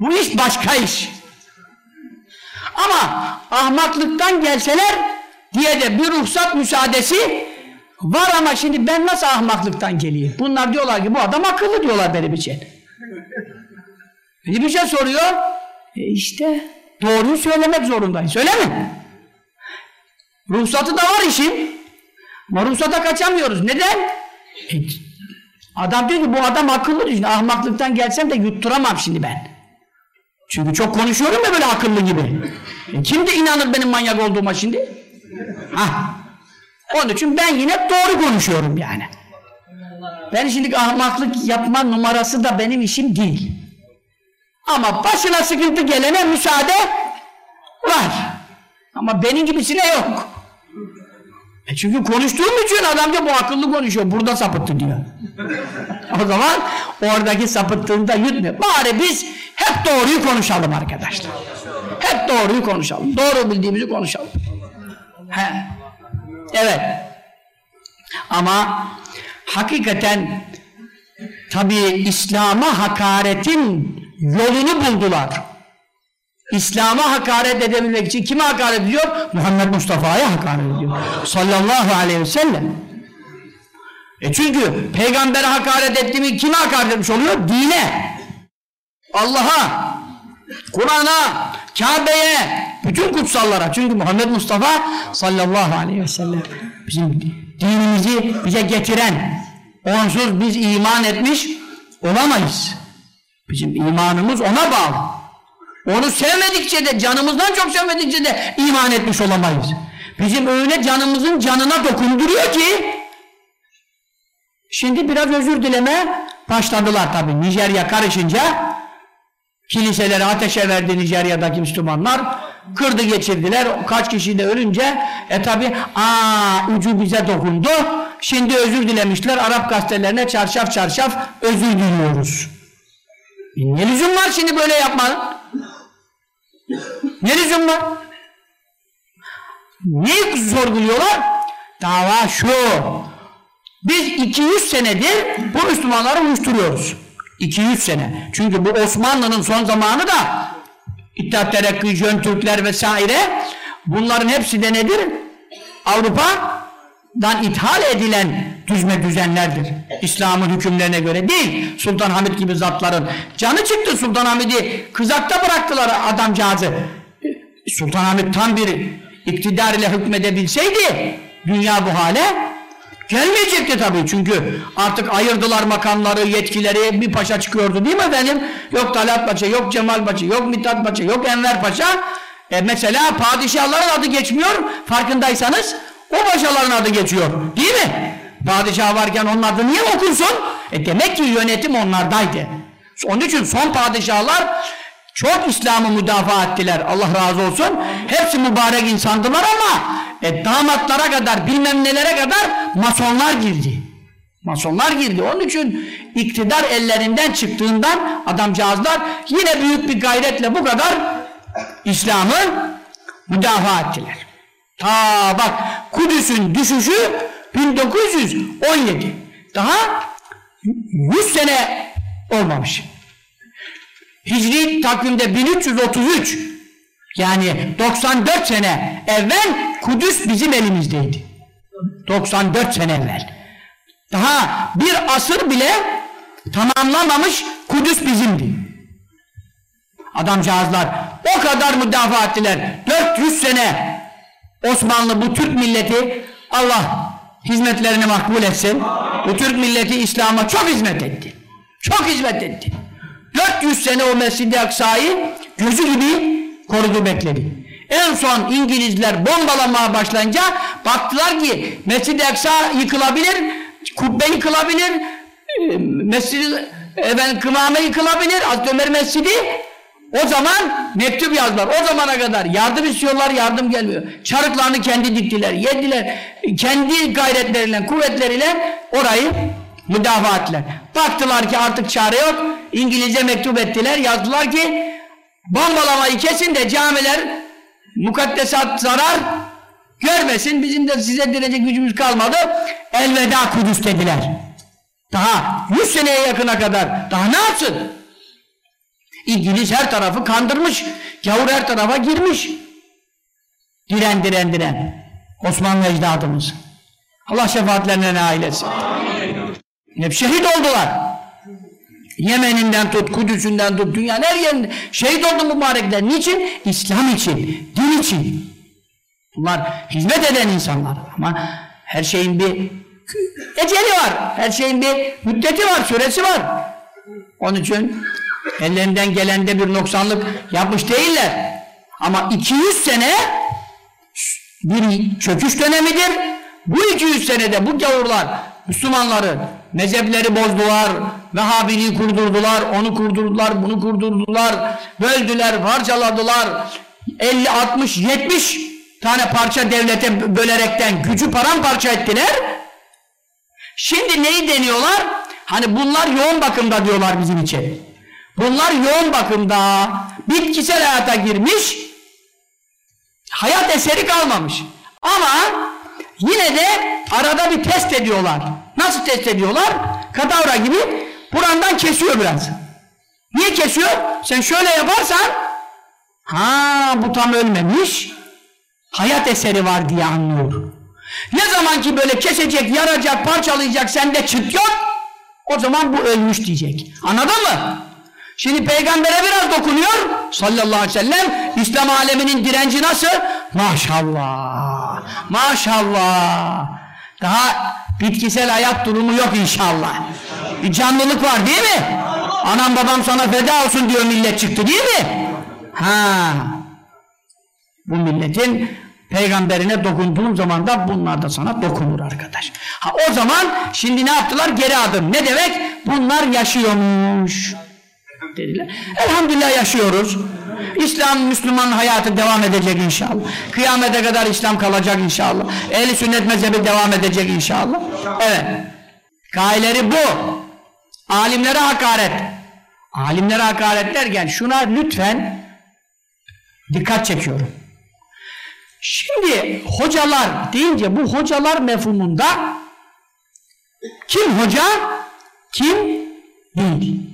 Bu iş başka iş. Ama ahmaklıktan gelseler diye de bir ruhsat müsaadesi var ama şimdi ben nasıl ahmaklıktan geleyim? Bunlar diyorlar ki bu adam akıllı diyorlar benim için. Beni bir şey soruyor. E işte doğruyu söylemek zorundayız. Öyle mi? Ruhsatı da var işin. Ama ruhsata kaçamıyoruz. Neden? E, adam diyor ki bu adam akıllı diyor. Ahmaklıktan gelsem de yutturamam şimdi ben. Çünkü çok konuşuyorum ya böyle akıllı gibi. E, kim de inanır benim manyak olduğuma şimdi? Hah. Onun için ben yine doğru konuşuyorum yani. Ben şimdi ahmaklık yapma numarası da benim işim değil. Ama başına sıkıntı gelene müsaade var. Ama benim gibisine yok. E çünkü konuştuğum için adamca bu akıllı konuşuyor. Burada sapıttı diyor. o zaman oradaki sapıttığını da yutmuyor. Bari biz hep doğruyu konuşalım arkadaşlar. Hep doğruyu konuşalım. Doğru bildiğimizi konuşalım. He. Evet. Ama hakikaten tabi İslam'a hakaretin yolunu buldular. İslam'a hakaret edebilmek için kime hakaret ediyor? Muhammed Mustafa'ya hakaret ediyor. Sallallahu aleyhi ve sellem. E çünkü peygambere hakaret ettiğimi kime hakaret etmiş oluyor? Dine. Allah'a, Kur'an'a, Kabe'ye, bütün kutsallara. Çünkü Muhammed Mustafa sallallahu aleyhi ve sellem bizim dinimizi bize getiren, onsuz biz iman etmiş olamayız. Bizim imanımız ona bağlı. Onu sevmedikçe de, canımızdan çok sevmedikçe de iman etmiş olamayız. Bizim öyle canımızın canına dokunduruyor ki şimdi biraz özür dileme başladılar tabi. Nijerya karışınca kiliseleri ateşe verdi Nijerya'daki Müslümanlar. Kırdı geçirdiler. Kaç kişi de ölünce e tabi aa ucu bize dokundu. Şimdi özür dilemişler. Arap gazetelerine çarşaf çarşaf özür diliyoruz. E ne lüzum var şimdi böyle yapmanın? Ne lüzum var? Neyi sorguluyorlar? Dava şu. Biz 200 senedir bu Müslümanları uyuşturuyoruz. 200 sene. Çünkü bu Osmanlı'nın son zamanı da İttihat Terakki, Jön Türkler vesaire bunların hepsi de nedir? Avrupa'dan ithal edilen düzme düzenlerdir. İslam'ın hükümlerine göre değil. Sultan Hamid gibi zatların canı çıktı Sultan Hamid'i kızakta bıraktılar adamcağızı. Sultan Hamid tam bir iktidar ile hükmedebilseydi dünya bu hale gelmeyecekti tabii çünkü artık ayırdılar makamları, yetkileri bir paşa çıkıyordu değil mi efendim? Yok Talat Paşa, yok Cemal Paşa, yok Mithat Paşa, yok Enver Paşa. E mesela padişahların adı geçmiyor farkındaysanız o paşaların adı geçiyor değil mi? Padişah varken onun adı niye okunsun? E demek ki yönetim onlardaydı. Onun için son padişahlar çok İslam'ı müdafaa ettiler. Allah razı olsun. Hepsi mübarek insandılar ama e, damatlara kadar bilmem nelere kadar masonlar girdi. Masonlar girdi. Onun için iktidar ellerinden çıktığından adamcağızlar yine büyük bir gayretle bu kadar İslam'ı müdafaa ettiler. Ta bak Kudüs'ün düşüşü 1917. Daha 100 sene olmamış. Hicri takvimde 1333 yani 94 sene evvel Kudüs bizim elimizdeydi. 94 sene evvel. Daha bir asır bile tamamlamamış Kudüs bizimdi. Adamcağızlar o kadar müdafaa ettiler. 400 sene Osmanlı bu Türk milleti Allah hizmetlerini makbul etsin. Bu Türk milleti İslam'a çok hizmet etti. Çok hizmet etti. 400 sene o Mescid-i Aksa'yı gözü gibi korudu bekledi. En son İngilizler bombalamaya başlayınca baktılar ki Mescid-i Aksa yıkılabilir, kubbe yıkılabilir, e, Mescid-i Kımame yıkılabilir, Hazreti Ömer Mescidi o zaman mektup yazdılar. O zamana kadar yardım istiyorlar, yardım gelmiyor. Çarıklarını kendi diktiler, yediler. Kendi gayretleriyle, kuvvetleriyle orayı müdafaa ettiler. Baktılar ki artık çare yok. İngilizce mektup ettiler, yazdılar ki bombalamayı kesin de camiler mukaddesat zarar görmesin. Bizim de size direnecek gücümüz kalmadı. Elveda Kudüs dediler. Daha 100 seneye yakına kadar. Daha ne yapsın? İngiliz her tarafı kandırmış. Gavur her tarafa girmiş. Diren diren diren. Osmanlı ecdadımız. Allah şefaatlerine nail etsin. Hep şehit oldular. Yemen'inden tut, Kudüs'ünden tut, dünyanın her yerinde şehit oldu mübarekler. Niçin? İslam için, din için. Bunlar hizmet eden insanlar. Ama her şeyin bir eceli var. Her şeyin bir müddeti var, süresi var. Onun için ellerinden gelende bir noksanlık yapmış değiller. Ama 200 sene bir çöküş dönemidir. Bu 200 senede bu gavurlar Müslümanları mezhepleri bozdular, Vehhabiliği kurdurdular, onu kurdurdular, bunu kurdurdular, böldüler, parçaladılar. 50, 60, 70 tane parça devlete bölerekten gücü paramparça ettiler. Şimdi neyi deniyorlar? Hani bunlar yoğun bakımda diyorlar bizim için. Bunlar yoğun bakımda bitkisel hayata girmiş hayat eseri kalmamış. Ama yine de arada bir test ediyorlar. Nasıl test ediyorlar? Kadavra gibi burandan kesiyor biraz. Niye kesiyor? Sen şöyle yaparsan ha bu tam ölmemiş hayat eseri var diye anlıyor. Ne zaman ki böyle kesecek, yaracak, parçalayacak sende çıt yok o zaman bu ölmüş diyecek. Anladın mı? Şimdi peygambere biraz dokunuyor sallallahu aleyhi ve sellem İslam aleminin direnci nasıl? Maşallah. Maşallah. Daha bitkisel hayat durumu yok inşallah. Bir canlılık var değil mi? Anam babam sana feda olsun diyor millet çıktı değil mi? Ha. Bu milletin peygamberine dokunduğun zaman da bunlar da sana dokunur arkadaş. Ha o zaman şimdi ne yaptılar? Geri adım. Ne demek? Bunlar yaşıyormuş dediler. Elhamdülillah yaşıyoruz. İslam, Müslüman hayatı devam edecek inşallah. Kıyamete kadar İslam kalacak inşallah. Ehli sünnet mezhebi devam edecek inşallah. Evet. Gayleri bu. Alimlere hakaret. Alimlere hakaret derken şuna lütfen dikkat çekiyorum. Şimdi hocalar deyince bu hocalar mefhumunda kim hoca, kim değil.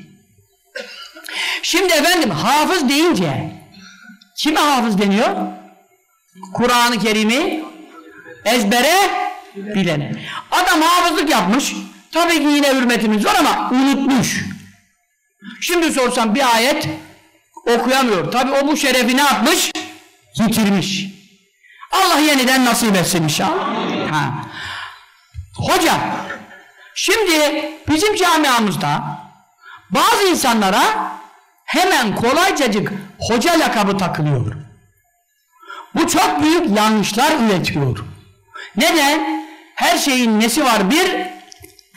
Şimdi efendim hafız deyince kime hafız deniyor? Kur'an-ı Kerim'i ezbere bilene. Adam hafızlık yapmış. Tabii ki yine hürmetimiz var ama unutmuş. Şimdi sorsam bir ayet okuyamıyor. Tabii o bu şerefi ne yapmış? Yitirmiş. Allah yeniden nasip etsin inşallah. Ha. Hoca, şimdi bizim camiamızda bazı insanlara hemen kolaycacık hoca lakabı takılıyor. Bu çok büyük yanlışlar üretiyor. Neden? Her şeyin nesi var? Bir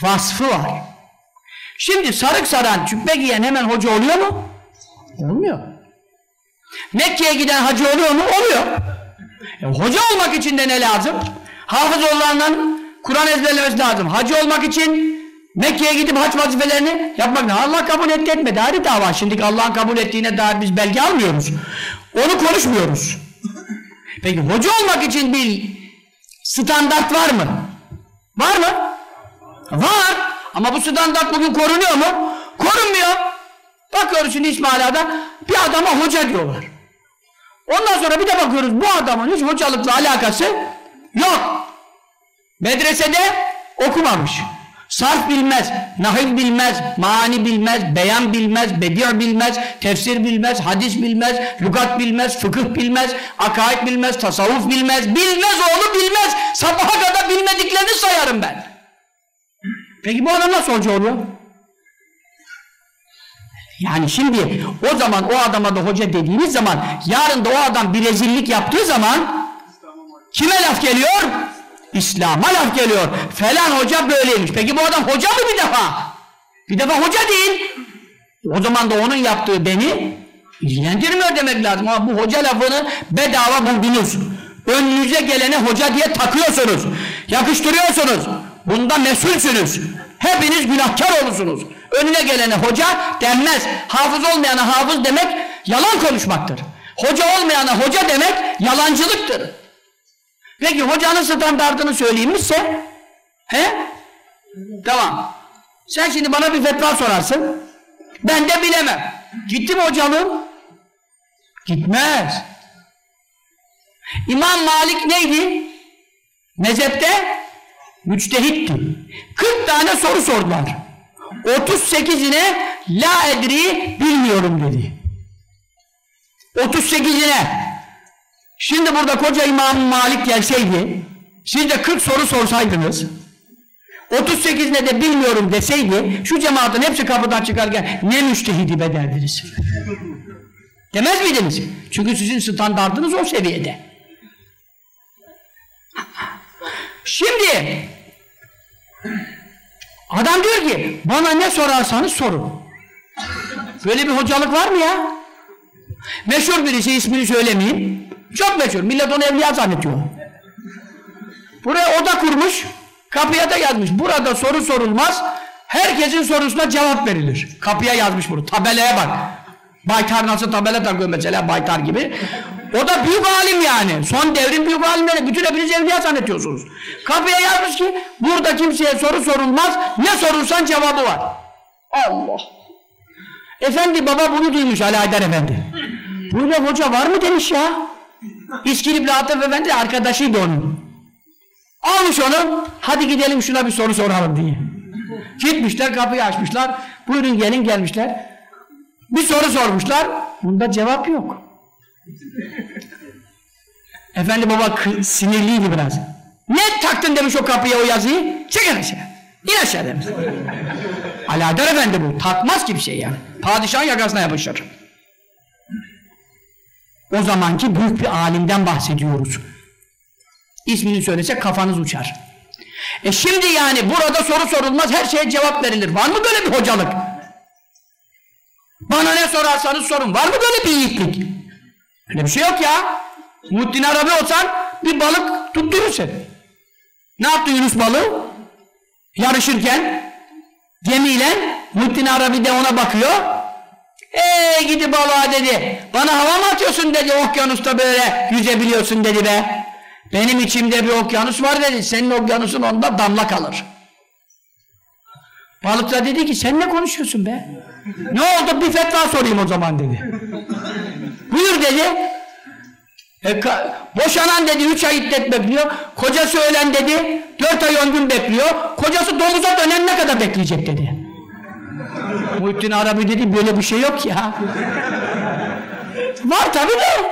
vasfı var. Şimdi sarık saran, cübbe giyen hemen hoca oluyor mu? Olmuyor. Mekke'ye giden hacı oluyor mu? Oluyor. E, hoca olmak için de ne lazım? Hafız olanların Kur'an ezberlemesi lazım. Hacı olmak için Mekke'ye gidip haç vazifelerini yapmak ne? Allah kabul etti etmedi. Ayrı dava. Şimdi Allah'ın kabul ettiğine dair biz belge almıyoruz. Onu konuşmuyoruz. Peki hoca olmak için bir standart var mı? Var mı? Var. Ama bu standart bugün korunuyor mu? Korunmuyor. Bakıyoruz şimdi İsmaila'da bir adama hoca diyorlar. Ondan sonra bir de bakıyoruz bu adamın hiç hocalıkla alakası yok. Medresede okumamış. Sarf bilmez, nahiv bilmez, mani bilmez, beyan bilmez, bedi' bilmez, tefsir bilmez, hadis bilmez, lügat bilmez, fıkıh bilmez, akaid bilmez, tasavvuf bilmez, bilmez oğlu bilmez. Sabaha kadar bilmediklerini sayarım ben. Peki bu adam nasıl hoca oluyor? Yani şimdi o zaman o adama da hoca dediğiniz zaman yarın da o adam bir rezillik yaptığı zaman kime laf geliyor? İslam'a laf geliyor. Falan hoca böyleymiş. Peki bu adam hoca mı bir defa? Bir defa hoca değil. O zaman da onun yaptığı beni ilgilendirmiyor demek lazım. Ama bu hoca lafını bedava buldunuz. Önünüze gelene hoca diye takıyorsunuz. Yakıştırıyorsunuz. Bunda mesulsünüz. Hepiniz günahkar olursunuz. Önüne gelene hoca denmez. Hafız olmayana hafız demek yalan konuşmaktır. Hoca olmayana hoca demek yalancılıktır. Peki hocanın standartını söyleyeyimse he? Tamam. Sen şimdi bana bir fetva sorarsın. Ben de bilemem. Gitti mi hocalığım? Gitmez. İmam Malik neydi? Mezhepte müçtehitti. 40 tane soru sordular. 38'ine la edri bilmiyorum dedi. 38'ine Şimdi burada koca İmam Malik gelseydi, siz de 40 soru sorsaydınız, 38'ine de bilmiyorum deseydi, şu cemaatin hepsi kapıdan çıkarken ne müştehidi be derdiniz. Demez miydiniz? Çünkü sizin standartınız o seviyede. Şimdi adam diyor ki bana ne sorarsanız sorun. Böyle bir hocalık var mı ya? Meşhur birisi ismini söylemeyeyim. Çok meşhur. Millet onu evliya zannediyor. Buraya oda kurmuş. Kapıya da yazmış. Burada soru sorulmaz. Herkesin sorusuna cevap verilir. Kapıya yazmış bunu. Tabelaya bak. Baytar nasıl tabela takıyor mesela Baytar gibi. O da büyük alim yani. Son devrin büyük alimleri. Bütün hepiniz evliya zannediyorsunuz. Kapıya yazmış ki burada kimseye soru sorulmaz. Ne sorursan cevabı var. Allah. Efendi baba bunu duymuş Ali Haydar Efendi. Böyle hoca var mı demiş ya. İskilipli Atıf Efendi arkadaşıydı onun. Almış onu, hadi gidelim şuna bir soru soralım diye. Gitmişler, kapıyı açmışlar. Buyurun gelin gelmişler. Bir soru sormuşlar. Bunda cevap yok. Efendi baba sinirliydi biraz. Ne taktın demiş o kapıya o yazıyı? Çekin aşağı. İn aşağı demiş. Alaeddin Efendi bu. Takmaz ki şey yani. Padişahın yakasına yapışır. O zamanki büyük bir alimden bahsediyoruz. İsmini söylese kafanız uçar. E şimdi yani burada soru sorulmaz her şeye cevap verilir. Var mı böyle bir hocalık? Bana ne sorarsanız sorun. Var mı böyle bir yiğitlik? Öyle bir şey yok ya. Muhittin Arabi olsan bir balık tutturursun. Ne yaptı Yunus balığı? Yarışırken gemiyle Muhittin Arabi de ona bakıyor. Eee gidi balığa dedi. Bana hava mı atıyorsun dedi okyanusta böyle yüzebiliyorsun dedi be. Benim içimde bir okyanus var dedi. Senin okyanusun onda damla kalır. Balık da dedi ki sen ne konuşuyorsun be? <laughs> ne oldu bir fetva sorayım o zaman dedi. Buyur dedi. E, boşanan dedi üç ay iddet bekliyor. Kocası ölen dedi dört ay on gün bekliyor. Kocası domuza dönen ne kadar bekleyecek dedi. Muhittin Arabi dedi böyle bir şey yok ya. Var tabi de.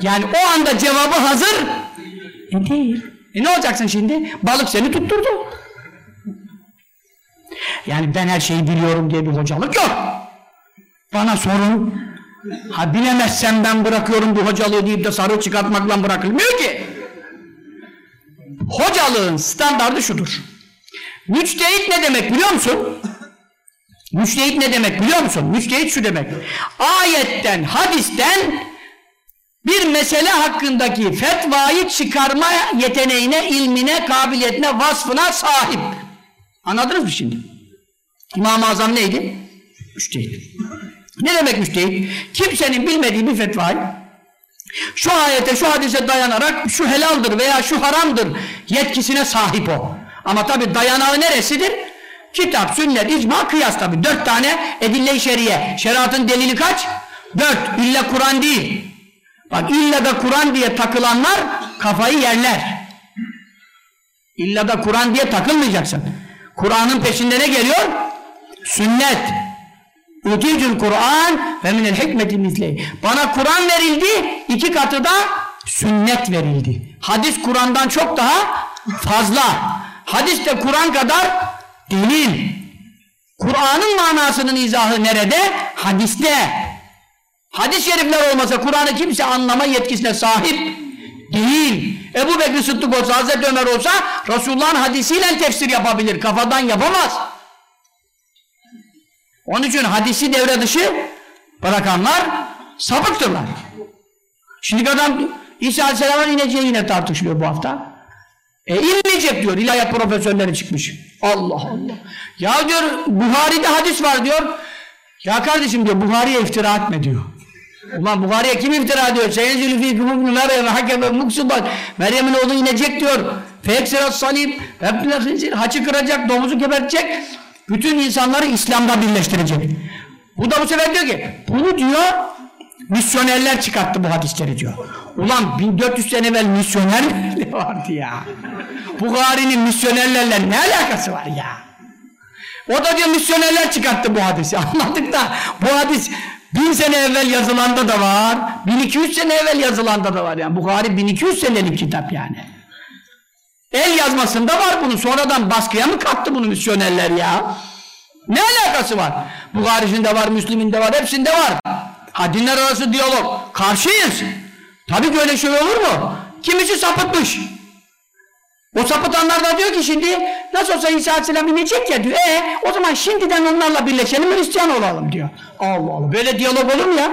Yani o anda cevabı hazır. E değil. E ne olacaksın şimdi? Balık seni tutturdu. Yani ben her şeyi biliyorum diye bir hocalık yok. Bana sorun. Ha bilemezsem ben bırakıyorum bu hocalığı deyip de sarı çıkartmakla bırakılmıyor ki. Hocalığın standardı şudur. Müçtehit ne demek biliyor musun? Müçtehit ne demek biliyor musun? Müçtehit şu demek. Ayetten, hadisten bir mesele hakkındaki fetvayı çıkarma yeteneğine, ilmine, kabiliyetine, vasfına sahip. Anladınız mı şimdi? İmam-ı Azam neydi? Müştehit. Ne demek müştehit? Kimsenin bilmediği bir fetvayı şu ayete, şu hadise dayanarak şu helaldir veya şu haramdır yetkisine sahip o. Ama tabi dayanağı neresidir? Kitap, sünnet, icma, kıyas tabi. Dört tane edille-i şeriye. Şeriatın delili kaç? Dört. İlla Kur'an değil. Bak illa da Kur'an diye takılanlar kafayı yerler. İlla da Kur'an diye takılmayacaksın. Kur'an'ın peşinde ne geliyor? Sünnet. Uticül Kur'an ve minel hikmeti misleyi. Bana Kur'an verildi, iki katı da sünnet verildi. Hadis Kur'an'dan çok daha fazla. Hadis de Kur'an kadar delil. Kur'an'ın manasının izahı nerede? Hadiste. Hadis-i şerifler olmasa Kur'an'ı kimse anlama yetkisine sahip değil. Ebu Bekir Sıddık olsa, Hazreti Ömer olsa Resulullah'ın hadisiyle tefsir yapabilir. Kafadan yapamaz. Onun için hadisi devre dışı bırakanlar sapıktırlar. Şimdi adam İsa Aleyhisselam'ın ineceği yine tartışılıyor bu hafta. E inmeyecek diyor. İlahiyat profesörleri çıkmış. Allah Allah. Ya diyor Buhari'de hadis var diyor. Ya kardeşim diyor Buhari'ye iftira etme diyor. Ulan Buhari'ye kim iftira ediyor? Seyyidül fî kümübnü Meryem hakeme muksubat. Meryem'in oğlu inecek diyor. Feksirat salib. Haçı kıracak, domuzu gebertecek. Bütün insanları İslam'da birleştirecek. Bu da bu sefer diyor ki bunu diyor misyonerler çıkarttı bu hadisleri diyor. Ulan 1400 sene evvel misyoner mi <laughs> vardı ya? Bukhari'nin misyonerlerle ne alakası var ya? O da diyor misyonerler çıkarttı bu hadisi. <laughs> Anladık da bu hadis bin sene evvel yazılanda da var. 1200 sene evvel yazılanda da var yani. Bukhari 1200 senelik kitap yani. El yazmasında var bunun. Sonradan baskıya mı kattı bunu misyonerler ya? Ne alakası var? Bukhari'sinde var, Müslim'inde var, hepsinde var. Ha dinler arası diyalog. Karşıyız. Tabii ki öyle şey olur mu? Kimisi sapıtmış. O sapıtanlar da diyor ki şimdi nasıl olsa İsa Aleyhisselam inecek ya diyor. E o zaman şimdiden onlarla birleşelim Hristiyan olalım diyor. Allah Allah böyle diyalog olur mu ya?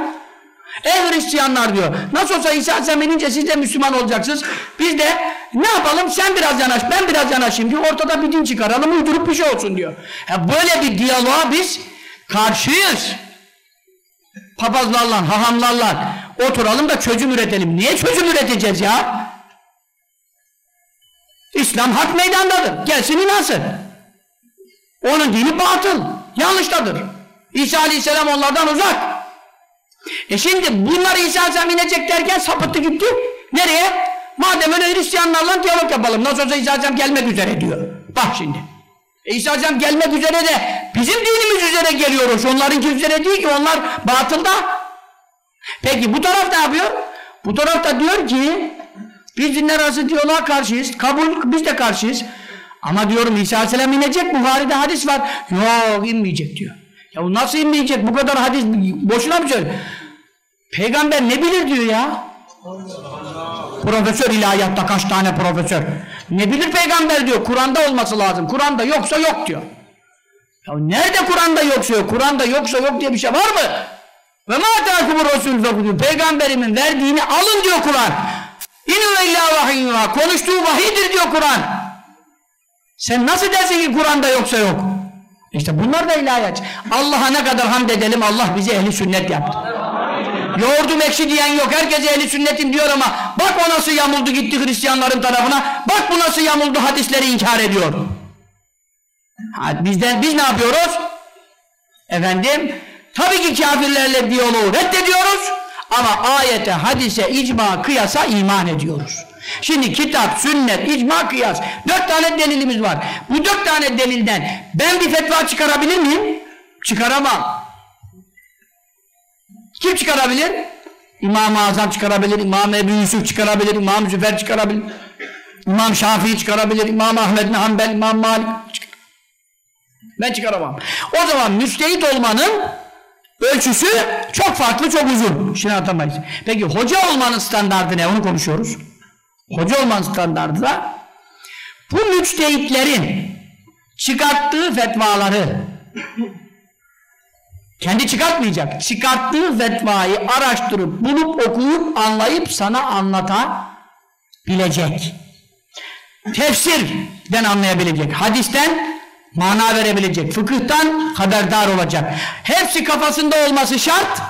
Ey Hristiyanlar diyor. Nasıl olsa İsa Aleyhisselam inince siz de Müslüman olacaksınız. Biz de ne yapalım sen biraz yanaş ben biraz yanaşayım diyor. Ortada bir din çıkaralım uydurup bir şey olsun diyor. Ya böyle bir diyaloğa biz karşıyız. Papazlarla, hahamlarla oturalım da çözüm üretelim. Niye çözüm üreteceğiz ya? İslam hak meydandadır. Gelsin inansın. Onun dini batıl. Yanlıştadır. İsa Aleyhisselam onlardan uzak. E şimdi bunlar İsa Aleyhisselam inecek derken sapıttı gitti. Nereye? Madem öyle Hristiyanlarla diyalog yapalım. Nasıl olsa İsa Aleyhisselam gelmek üzere diyor. Bak şimdi. E İsa Aleyhisselam gelmek üzere de bizim dinimiz üzere geliyoruz. Onlarınki üzere değil ki onlar batılda. Peki bu taraf ne yapıyor? Bu tarafta diyor ki biz dinler arası diyaloğa karşıyız. Kabul biz de karşıyız. Ama diyorum İsa Aleyhisselam inecek. Buhari'de hadis var. Yok inmeyecek diyor. Ya nasıl inmeyecek? Bu kadar hadis boşuna mı söylüyor? Peygamber ne bilir diyor ya? Profesör ilahiyatta kaç tane profesör? Ne bilir peygamber diyor. Kur'an'da olması lazım. Kur'an'da yoksa yok diyor. Ya nerede Kur'an'da yoksa yok? Kur'an'da yoksa yok diye bir şey var mı? Ve ma teakubu Resul fekudu. Peygamberimin verdiğini alın diyor Kur'an. İnü ve illâ vahiyyuha. Konuştuğu vahidir diyor Kur'an. Sen nasıl dersin ki Kur'an'da yoksa yok? İşte bunlar da ilahiyat. Allah'a ne kadar hamd edelim Allah bizi ehli sünnet yaptı. Yoğurdum ekşi diyen yok. Herkes ehli sünnetim diyor ama bak o nasıl yamuldu gitti Hristiyanların tarafına. Bak bu nasıl yamuldu hadisleri inkar ediyor. Ha, bizden biz ne yapıyoruz? Efendim tabii ki kafirlerle diyaloğu reddediyoruz ama ayete, hadise, icma, kıyasa iman ediyoruz. Şimdi kitap, sünnet, icma, kıyas. Dört tane delilimiz var. Bu dört tane delilden ben bir fetva çıkarabilir miyim? Çıkaramam. Kim çıkarabilir? İmam-ı Azam çıkarabilir, İmam Ebu Yusuf çıkarabilir, İmam Züfer çıkarabilir, İmam Şafii çıkarabilir, İmam Ahmed bin Hanbel, İmam Malik. Ben çıkaramam. O zaman müstehit olmanın ölçüsü çok farklı, çok uzun. Şimdi atamayız. Peki hoca olmanın standardı ne? Onu konuşuyoruz. Hoca olmanın standardı da bu müçtehitlerin çıkarttığı fetvaları kendi çıkartmayacak. Çıkarttığı fetvayı araştırıp, bulup, okuyup, anlayıp sana anlatabilecek. Tefsirden anlayabilecek. Hadisten Mana verebilecek. Fıkıhtan haberdar olacak. Hepsi kafasında olması şart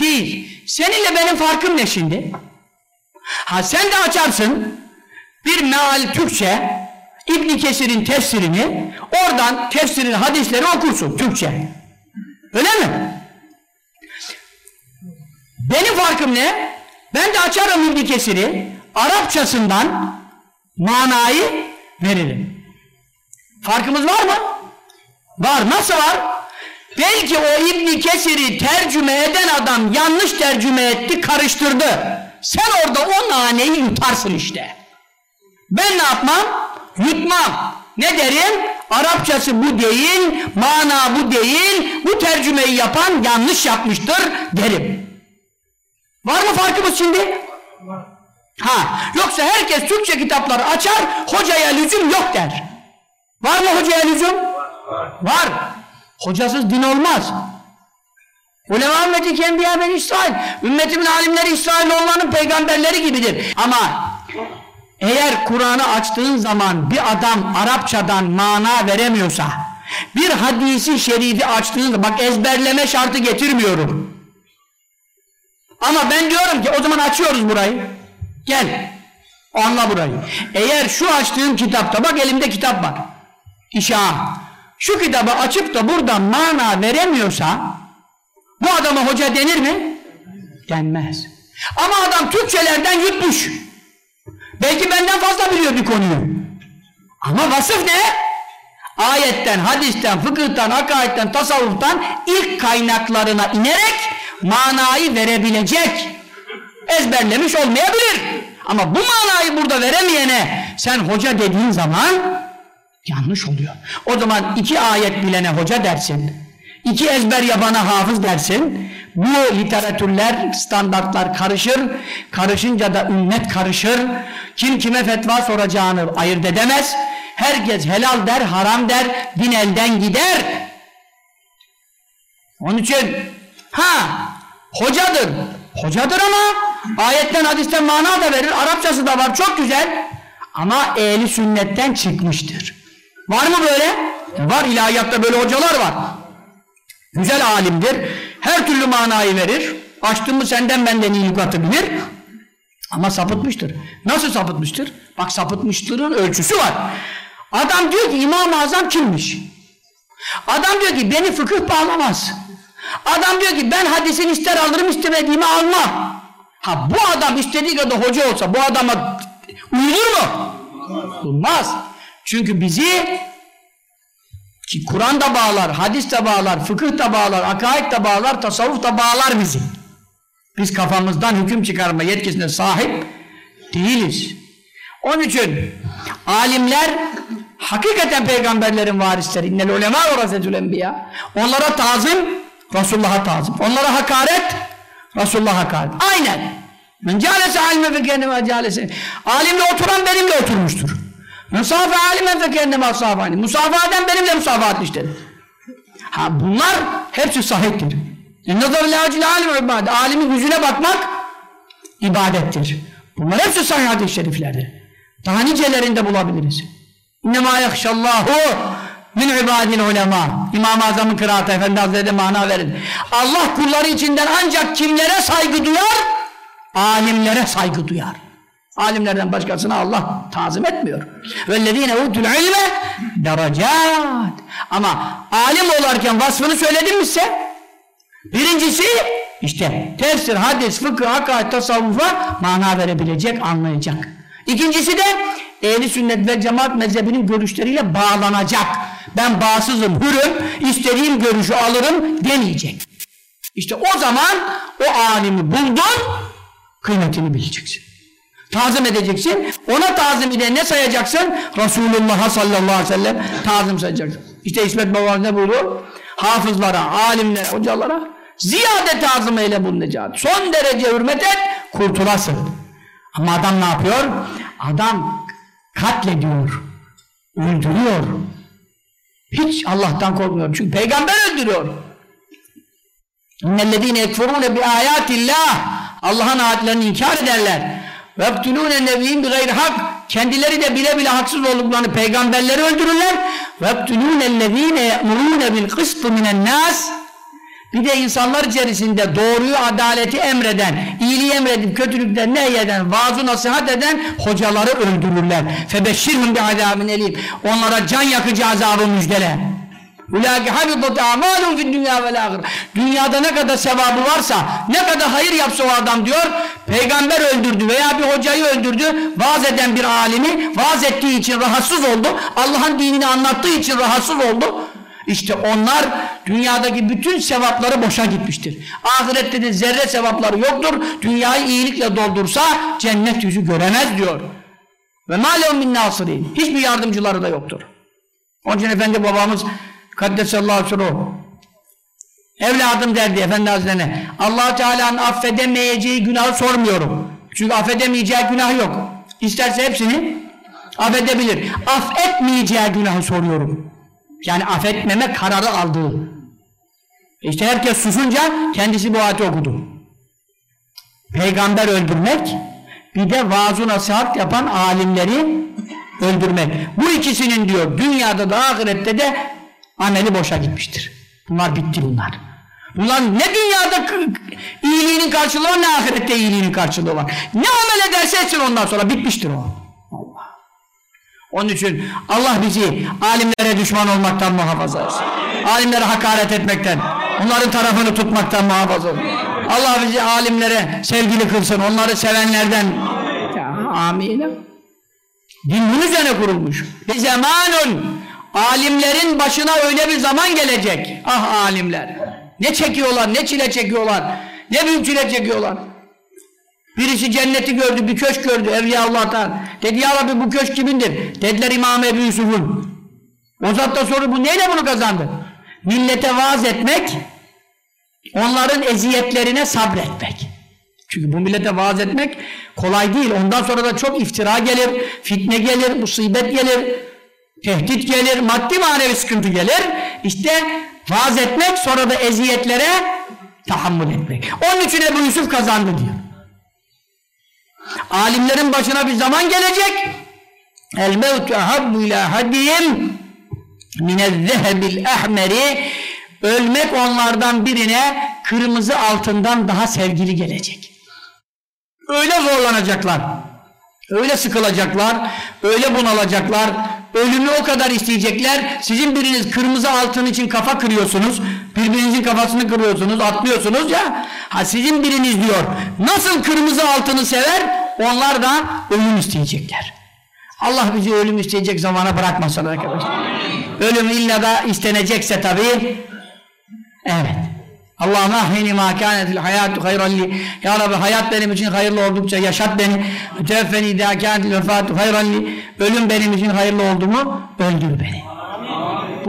değil. Seninle benim farkım ne şimdi? Ha sen de açarsın bir meal Türkçe İbn Kesir'in tefsirini oradan tefsirin hadisleri okursun Türkçe. Öyle mi? Benim farkım ne? Ben de açarım İbn Kesir'i Arapçasından manayı veririm. Farkımız var mı? Var. Nasıl var? Belki o İbn Kesir'i tercüme eden adam yanlış tercüme etti, karıştırdı. Sen orada o naneyi yutarsın işte. Ben ne yapmam? Yutmam. Ne derim? Arapçası bu değil, mana bu değil, bu tercümeyi yapan yanlış yapmıştır derim. Var mı farkımız şimdi? Ha, yoksa herkes Türkçe kitapları açar, hocaya lüzum yok der. Var mı hocaya lüzum? Var. Hocasız din olmaz. Ulema ümmeti kenbiya ben İsrail. Ümmetimin alimleri İsrailoğullarının peygamberleri gibidir. Ama eğer Kur'an'ı açtığın zaman bir adam Arapçadan mana veremiyorsa, bir hadisi şerifi açtığın bak ezberleme şartı getirmiyorum. Ama ben diyorum ki o zaman açıyoruz burayı. Gel. Anla burayı. Eğer şu açtığım kitapta bak elimde kitap var. İşah. Şu kitabı açıp da buradan mana veremiyorsa bu adama hoca denir mi? Denmez. Ama adam Türkçelerden yutmuş. Belki benden fazla biliyor bir konuyu. Ama vasıf ne? Ayetten, hadisten, fıkıhtan, akayetten, tasavvuftan ilk kaynaklarına inerek manayı verebilecek. Ezberlemiş olmayabilir. Ama bu manayı burada veremeyene sen hoca dediğin zaman yanlış oluyor. O zaman iki ayet bilene hoca dersin. İki ezber yabana hafız dersin. Bu literatürler, standartlar karışır. Karışınca da ümmet karışır. Kim kime fetva soracağını ayırt edemez. Herkes helal der, haram der, din elden gider. Onun için ha hocadır. Hocadır ama ayetten hadisten mana da verir. Arapçası da var çok güzel. Ama ehli sünnetten çıkmıştır. Var mı böyle? Var ilahiyatta böyle hocalar var. Güzel alimdir. Her türlü manayı verir. Açtın mı senden benden iyi lügatı bilir. Ama sapıtmıştır. Nasıl sapıtmıştır? Bak sapıtmışlığın ölçüsü var. Adam diyor ki İmam-ı Azam kimmiş? Adam diyor ki beni fıkıh bağlamaz. Adam diyor ki ben hadisin ister alırım istemediğimi almam. Ha bu adam istediği kadar hoca olsa bu adama uyulur mu? Olmaz. Çünkü bizi ki Kur'an da bağlar, hadis de bağlar, fıkıh da bağlar, akaid de bağlar, tasavvuf da bağlar bizi. Biz kafamızdan hüküm çıkarma yetkisine sahip değiliz. Onun için alimler hakikaten peygamberlerin varisleri. İnnel ulema varasetül enbiya. Onlara tazim, Resulullah'a tazim. Onlara hakaret, Resulullah'a hakaret. Aynen. Men câlese alime fe kendime câlese. Alimle oturan benimle oturmuştur. Musafa alimen fe kendime asafani. Musafa eden benimle musafa etmiştir. Ha bunlar hepsi sahiptir. Nazar lâcil alim ibade. Alimin yüzüne bakmak ibadettir. Bunlar hepsi sahih hadis-i şeriflerdir. Daha nicelerinde bulabiliriz. İnnemâ yakşallâhu min ibadil ulema. İmam-ı Azam'ın kıraatı Efendi Hazretleri mana verin. Allah kulları içinden ancak kimlere saygı duyar? Alimlere saygı duyar. Alimlerden başkasına Allah tazim etmiyor. وَالَّذ۪ينَ اُوتُ الْعِلْمَ derecat. Ama alim olarken vasfını söyledim mi size? Birincisi işte tefsir, hadis, fıkıh, hakaret, tasavvufa mana verebilecek, anlayacak. İkincisi de ehli sünnet ve cemaat mezhebinin görüşleriyle bağlanacak. Ben bağsızım, hürüm, istediğim görüşü alırım demeyecek. İşte o zaman o alimi buldun, kıymetini bileceksin. Tazim edeceksin. Ona tazim ile ne sayacaksın? Resulullah'a sallallahu aleyhi ve sellem tazim sayacaksın. İşte İsmet Baba ne buyuruyor? Hafızlara, alimlere, hocalara ziyade tazım eyle bulunacak. Son derece hürmet et, kurtulasın. Ama adam ne yapıyor? Adam katlediyor, öldürüyor. Hiç Allah'tan korkmuyor. Çünkü peygamber öldürüyor. İnnellezîne yekfurûne bi âyâtillâh Allah'ın ayetlerini inkar ederler. وَيَقْتُلُونَ النَّبِيِّينَ بِغَيْرِ hak kendileri de bile bile haksız olduklarını peygamberleri öldürürler. وَاَقْتُلُونَ الَّذ۪ينَ يَأْمُرُونَ بِالْقِسْطِ مِنَ النَّاسِ Bir de insanlar içerisinde doğruyu, adaleti emreden, iyiliği emredip kötülükten nehyeden, vaazı nasihat eden hocaları öldürürler. فَبَشِّرْهُمْ بِعَذَابٍ elim. Onlara can yakıcı azabı müjdele. Ulaike habitat amalun fid dünya vel ahir. Dünyada ne kadar sevabı varsa, ne kadar hayır yapsa o adam diyor, peygamber öldürdü veya bir hocayı öldürdü, vaaz eden bir alimi, vaaz ettiği için rahatsız oldu, Allah'ın dinini anlattığı için rahatsız oldu. İşte onlar dünyadaki bütün sevapları boşa gitmiştir. Ahirette de zerre sevapları yoktur. Dünyayı iyilikle doldursa cennet yüzü göremez diyor. Ve mâlehum min nasirin. Hiçbir yardımcıları da yoktur. Onun için Efendi babamız Kaddesallahu sürruhu Evladım derdi Efendi Hazretlerine allah Teala'nın affedemeyeceği günahı sormuyorum. Çünkü affedemeyeceği günah yok. İsterse hepsini affedebilir. Affetmeyeceği günahı soruyorum. Yani affetmeme kararı aldığı. İşte herkes susunca kendisi bu ayeti okudu. Peygamber öldürmek bir de vaaz nasihat yapan alimleri öldürmek. Bu ikisinin diyor dünyada da ahirette de ameli boşa gitmiştir. Bunlar bitti bunlar. Bunlar ne dünyada iyiliğinin karşılığı var ne ahirette iyiliğinin karşılığı var. Ne amel ederse etsin ondan sonra bitmiştir o. Allah. Onun için Allah bizi alimlere düşman olmaktan muhafaza etsin. Alimlere hakaret etmekten, onların tarafını tutmaktan muhafaza etsin. Allah bizi alimlere sevgili kılsın, onları sevenlerden. Amin. Din bunun üzerine kurulmuş. Bir zamanun alimlerin başına öyle bir zaman gelecek. Ah alimler. Ne çekiyorlar, ne çile çekiyorlar, ne büyük çile çekiyorlar. Birisi cenneti gördü, bir köşk gördü Evliya Allah'tan. Dedi ya Rabbi bu köşk kimindir? Dediler İmam Ebu Yusuf'un. O zat da soru bu neyle bunu kazandı? Millete vaaz etmek, onların eziyetlerine sabretmek. Çünkü bu millete vaaz etmek kolay değil. Ondan sonra da çok iftira gelir, fitne gelir, musibet gelir, tehdit gelir, maddi manevi sıkıntı gelir. İşte vaaz etmek, sonra da eziyetlere tahammül etmek. Onun için Ebu Yusuf kazandı diyor. Alimlerin başına bir zaman gelecek. El mevtu habbu ila hadiyim minezzehebil ahmeri ölmek onlardan birine kırmızı altından daha sevgili gelecek. Öyle zorlanacaklar. Öyle sıkılacaklar, öyle bunalacaklar, ölümü o kadar isteyecekler. Sizin biriniz kırmızı altın için kafa kırıyorsunuz, birbirinizin kafasını kırıyorsunuz, atlıyorsunuz ya. Ha sizin biriniz diyor, nasıl kırmızı altını sever, onlar da ölüm isteyecekler. Allah bizi ölüm isteyecek zamana bırakmasın arkadaşlar. Ölüm illa da istenecekse tabii, evet. Allah'ım ahini ma kânetil hayatu hayran li. Ya Rabbi hayat benim için hayırlı oldukça yaşat beni. Tevfeni idâ kânetil vefâtu hayran li. Ölüm benim için hayırlı oldu mu öldür beni.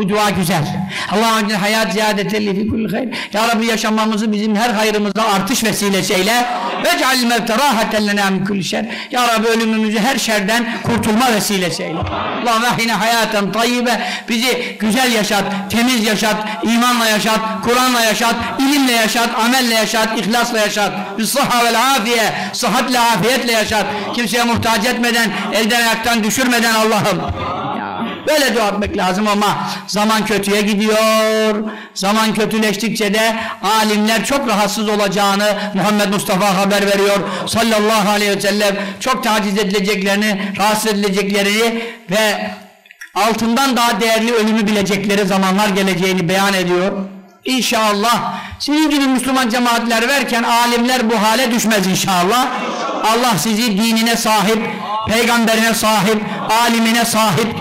Bu dua güzel. Allah'ım hayat ziyadetelli fi kulli hayr. Ya Rabbi yaşamamızı bizim her hayrımızda artış vesilesi eyle. Vec'al mevte rahaten lenâ min kulli şer. Ya Rabbi ölümümüzü her şerden kurtulma vesilesi eyle. Allah'ım ahine hayaten tayyibe. Bizi güzel yaşat, temiz yaşat, imanla yaşat, Kur'an'la yaşat, ilimle yaşat, amelle yaşat, ihlasla yaşat. Sıhha vel afiye. Sıhhatle afiyetle yaşat. Kimseye muhtaç etmeden, elden ayaktan düşürmeden Allah'ım. Böyle dua etmek lazım ama zaman kötüye gidiyor. Zaman kötüleştikçe de alimler çok rahatsız olacağını Muhammed Mustafa haber veriyor. Sallallahu aleyhi ve sellem çok taciz edileceklerini, rahatsız edileceklerini ve altından daha değerli ölümü bilecekleri zamanlar geleceğini beyan ediyor. İnşallah sizin gibi Müslüman cemaatler verken alimler bu hale düşmez inşallah. Allah sizi dinine sahip, peygamberine sahip, alimine sahip,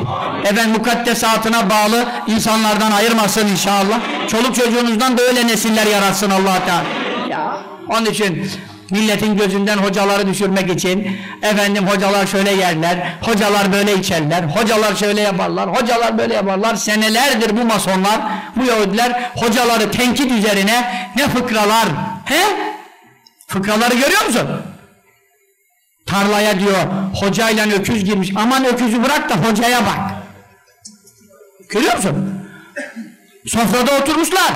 efendim mukaddesatına bağlı insanlardan ayırmasın inşallah. Çoluk çocuğunuzdan da öyle nesiller yaratsın allah Teala. Ya. Onun için milletin gözünden hocaları düşürmek için efendim hocalar şöyle yerler, hocalar böyle içerler, hocalar şöyle yaparlar, hocalar böyle yaparlar. Senelerdir bu masonlar, bu Yahudiler hocaları tenkit üzerine ne fıkralar, he? Fıkraları görüyor musun? Tarlaya diyor, hocayla öküz girmiş. Aman öküzü bırak da hocaya bak. Görüyor musun? Sofrada oturmuşlar.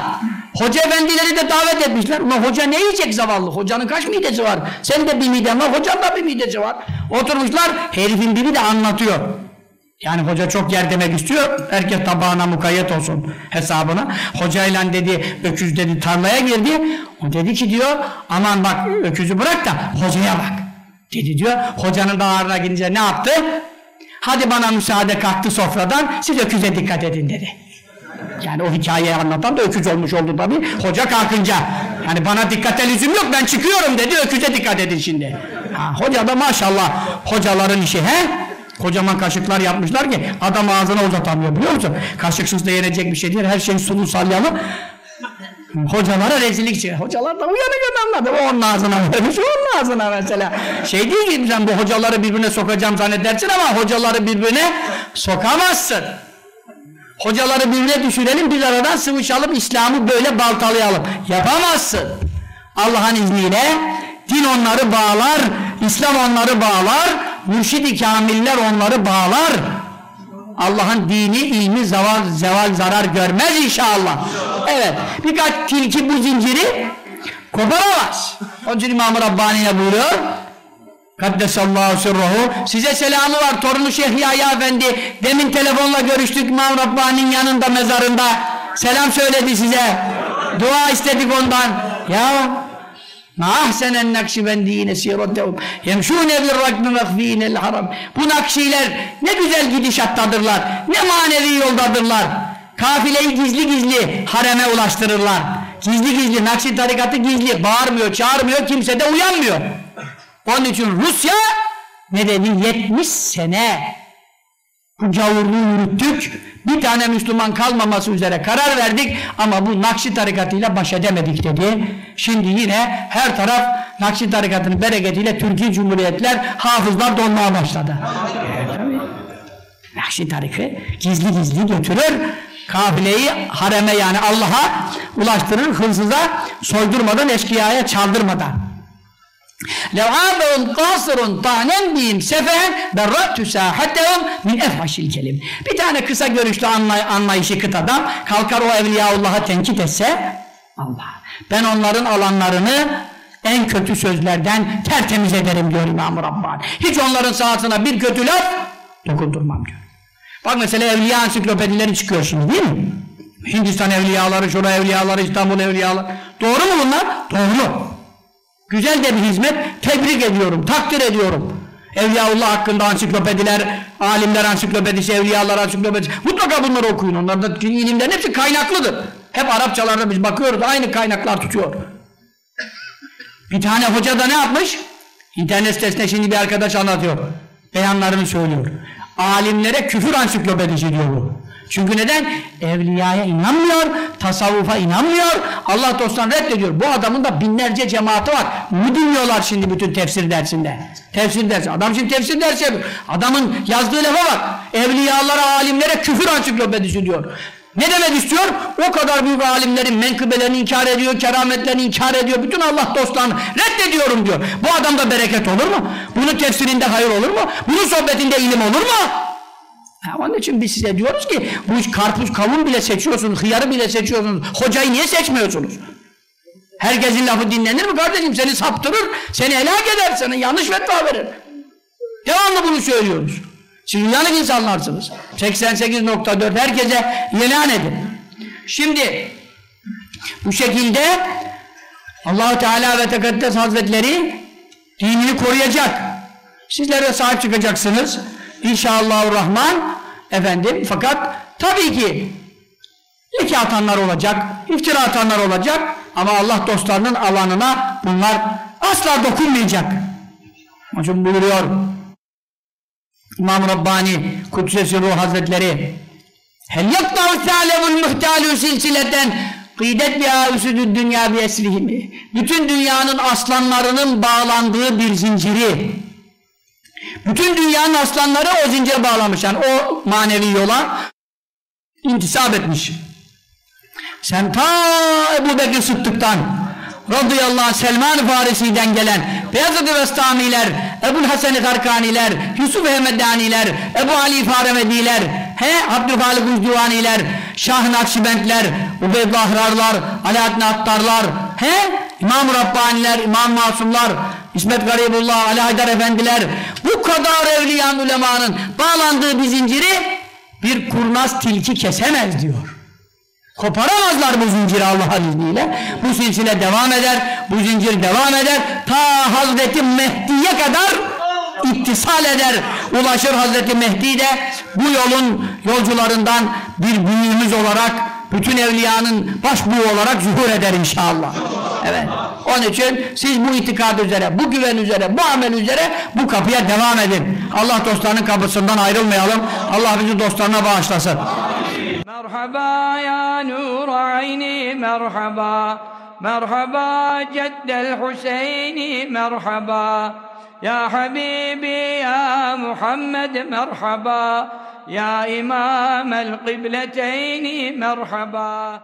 Hoca efendileri de davet etmişler. Ulan hoca ne yiyecek zavallı? Hocanın kaç midesi var? Senin de bir miden var, hocanın da bir midesi var. Oturmuşlar, herifin biri de anlatıyor. Yani hoca çok yer demek istiyor. Herkes tabağına mukayyet olsun hesabına. Hocayla dedi, öküz dedi tarlaya girdi. O dedi ki diyor, aman bak öküzü bırak da hocaya bak. Dedi diyor, hocanın da ağrına gidince ne yaptı? Hadi bana müsaade kalktı sofradan, siz öküze dikkat edin dedi. Yani o hikayeyi anlatan da öküz olmuş oldu tabi. Hoca kalkınca. Yani bana dikkate lüzum yok ben çıkıyorum dedi. Öküze dikkat edin şimdi. Ha, hoca da maşallah hocaların işi he? Kocaman kaşıklar yapmışlar ki adam ağzına uzatamıyor biliyor musun? Kaşıksız da yenecek bir şey değil. Her şey sulu salyalı. Hocalara rezillik. Hocalar da uyanık adamlar. O onun ağzına vermiş, o onun ağzına mesela. Şey değil ki sen bu hocaları birbirine sokacağım zannedersin ama hocaları birbirine sokamazsın. Hocaları birbirine düşürelim, biz aradan sıvışalım, İslam'ı böyle baltalayalım. Yapamazsın. Allah'ın izniyle din onları bağlar, İslam onları bağlar, mürşid-i kamiller onları bağlar. Allah'ın dini, ilmi zeval, zeval zarar görmez inşallah. Evet, birkaç tilki bu zinciri koparamaz. Onun için İmam-ı Rabbani ne buyuruyor? Kaddesallahu sirruhu. Size selamı var torunu Şeyh Yahya Efendi. Demin telefonla görüştük İmam Rabbani'nin yanında mezarında. Selam söyledi size. Dua istedik ondan. Ya ahsenen nakşibendiyine siratehum yemşûne bir rakmi mekfînel haram. Bu nakşiler ne güzel gidişattadırlar. Ne manevi yoldadırlar. Kafileyi gizli gizli hareme ulaştırırlar. Gizli gizli nakşi tarikatı gizli. Bağırmıyor, çağırmıyor, kimse de uyanmıyor. Onun için Rusya ne dedi? 70 sene bu gavurluğu yürüttük. Bir tane Müslüman kalmaması üzere karar verdik ama bu Nakşi tarikatıyla baş edemedik dedi. Şimdi yine her taraf Nakşi tarikatının bereketiyle Türkiye Cumhuriyetler hafızlar dolmaya başladı. Nakşi tarikı gizli gizli götürür kafileyi hareme yani Allah'a ulaştırır hırsıza soydurmadan eşkıyaya çaldırmadan. Levâbeun kasırun tanem bihim sefen berratü sâhatehum min efhaşil kelim. Bir tane kısa görüşlü anlay anlayışı kıt adam kalkar o evliyaullah'a tenkit etse Allah ben onların alanlarını en kötü sözlerden tertemiz ederim diyor İmam-ı Rabbani. Hiç onların sahasına bir kötü laf dokundurmam diyor. Bak mesela evliya ansiklopedileri çıkıyor şimdi değil mi? Hindistan evliyaları, şura evliyaları, İstanbul evliyaları. Doğru mu bunlar? Doğru. Güzel de bir hizmet. Tebrik ediyorum, takdir ediyorum. Evliyaullah hakkında ansiklopediler, alimler ansiklopedisi, evliyalar ansiklopedisi. Mutlaka bunları okuyun. Onlarda ilimlerin hepsi kaynaklıdır. Hep Arapçalarda biz bakıyoruz. Aynı kaynaklar tutuyor. Bir tane hoca da ne yapmış? İnternet sitesinde şimdi bir arkadaş anlatıyor. Beyanlarını söylüyor. Alimlere küfür ansiklopedisi diyor bu. Çünkü neden? Evliyaya inanmıyor, tasavvufa inanmıyor, Allah dostlarını reddediyor. Bu adamın da binlerce cemaati var. Ne dinliyorlar şimdi bütün tefsir dersinde? Tefsir dersi. Adam şimdi tefsir dersi yapıyor. Adamın yazdığı lafa bak. Evliyalara, alimlere küfür ansiklopedisi diyor. Ne demek istiyor? O kadar büyük alimlerin menkıbelerini inkar ediyor, kerametlerini inkar ediyor. Bütün Allah dostlarını reddediyorum diyor. Bu adamda bereket olur mu? Bunun tefsirinde hayır olur mu? Bunun sohbetinde ilim olur mu? Ha, onun için biz size diyoruz ki bu iş karpuz kavun bile seçiyorsunuz, hıyarı bile seçiyorsunuz. Hocayı niye seçmiyorsunuz? Herkesin lafı dinlenir mi kardeşim? Seni saptırır, seni helak eder, sana yanlış fetva verir. Devamlı bunu söylüyoruz. Siz uyanık insanlarsınız. 88.4 herkese ilan edin. Şimdi bu şekilde Allahu Teala ve Tekaddes Hazretleri dinini koruyacak. Sizler de sahip çıkacaksınız. İnşallahurrahman efendim fakat tabii ki leke atanlar olacak, iftira atanlar olacak ama Allah dostlarının alanına bunlar asla dokunmayacak. Onun için buyuruyor İmam Rabbani Kudsesi Ruh Hazretleri Hel yakta'u sâlevul muhtalü silsileten Kıydet biha üsüdü dünya bi esrihimi. Bütün dünyanın aslanlarının bağlandığı bir zinciri. Bütün dünyanın aslanları o zincire bağlamış. Yani o manevi yola intisap etmiş. Sen ta Ebu Bekir Sıddık'tan radıyallahu anh Selman-ı Farisi'den gelen Beyazıt-ı Vestamiler, Ebu'l Hasan-ı Karkaniler, Yusuf Ehmedaniler, Ebu Ali Faremediler, he Abdülhalik Uzdivaniler, Şah Nakşibendler, Ubeyd Ahrarlar, Alaaddin Attarlar, he İmam Rabbaniler, İmam Masumlar, İsmet Garibullah, Ali Haydar Efendiler, bu kadar evliyan ulemanın bağlandığı bir zinciri bir kurnaz tilki kesemez diyor. Koparamazlar bu zinciri Allah'ın izniyle. Bu silsile devam eder, bu zincir devam eder. Ta Hazreti Mehdi'ye kadar ittisal eder. Ulaşır Hazreti Mehdi de bu yolun yolcularından bir büyüğümüz olarak bütün evliyanın başbuğu olarak zuhur eder inşallah. Evet. Onun için siz bu itikad üzere, bu güven üzere, bu amel üzere bu kapıya devam edin. Allah dostlarının kapısından ayrılmayalım. Allah bizi dostlarına bağışlasın. مرحبا يا نور عيني مرحبا. مرحبا جد الحسين مرحبا. يا حبيبي يا محمد مرحبا. يا إمام القبلتين مرحبا.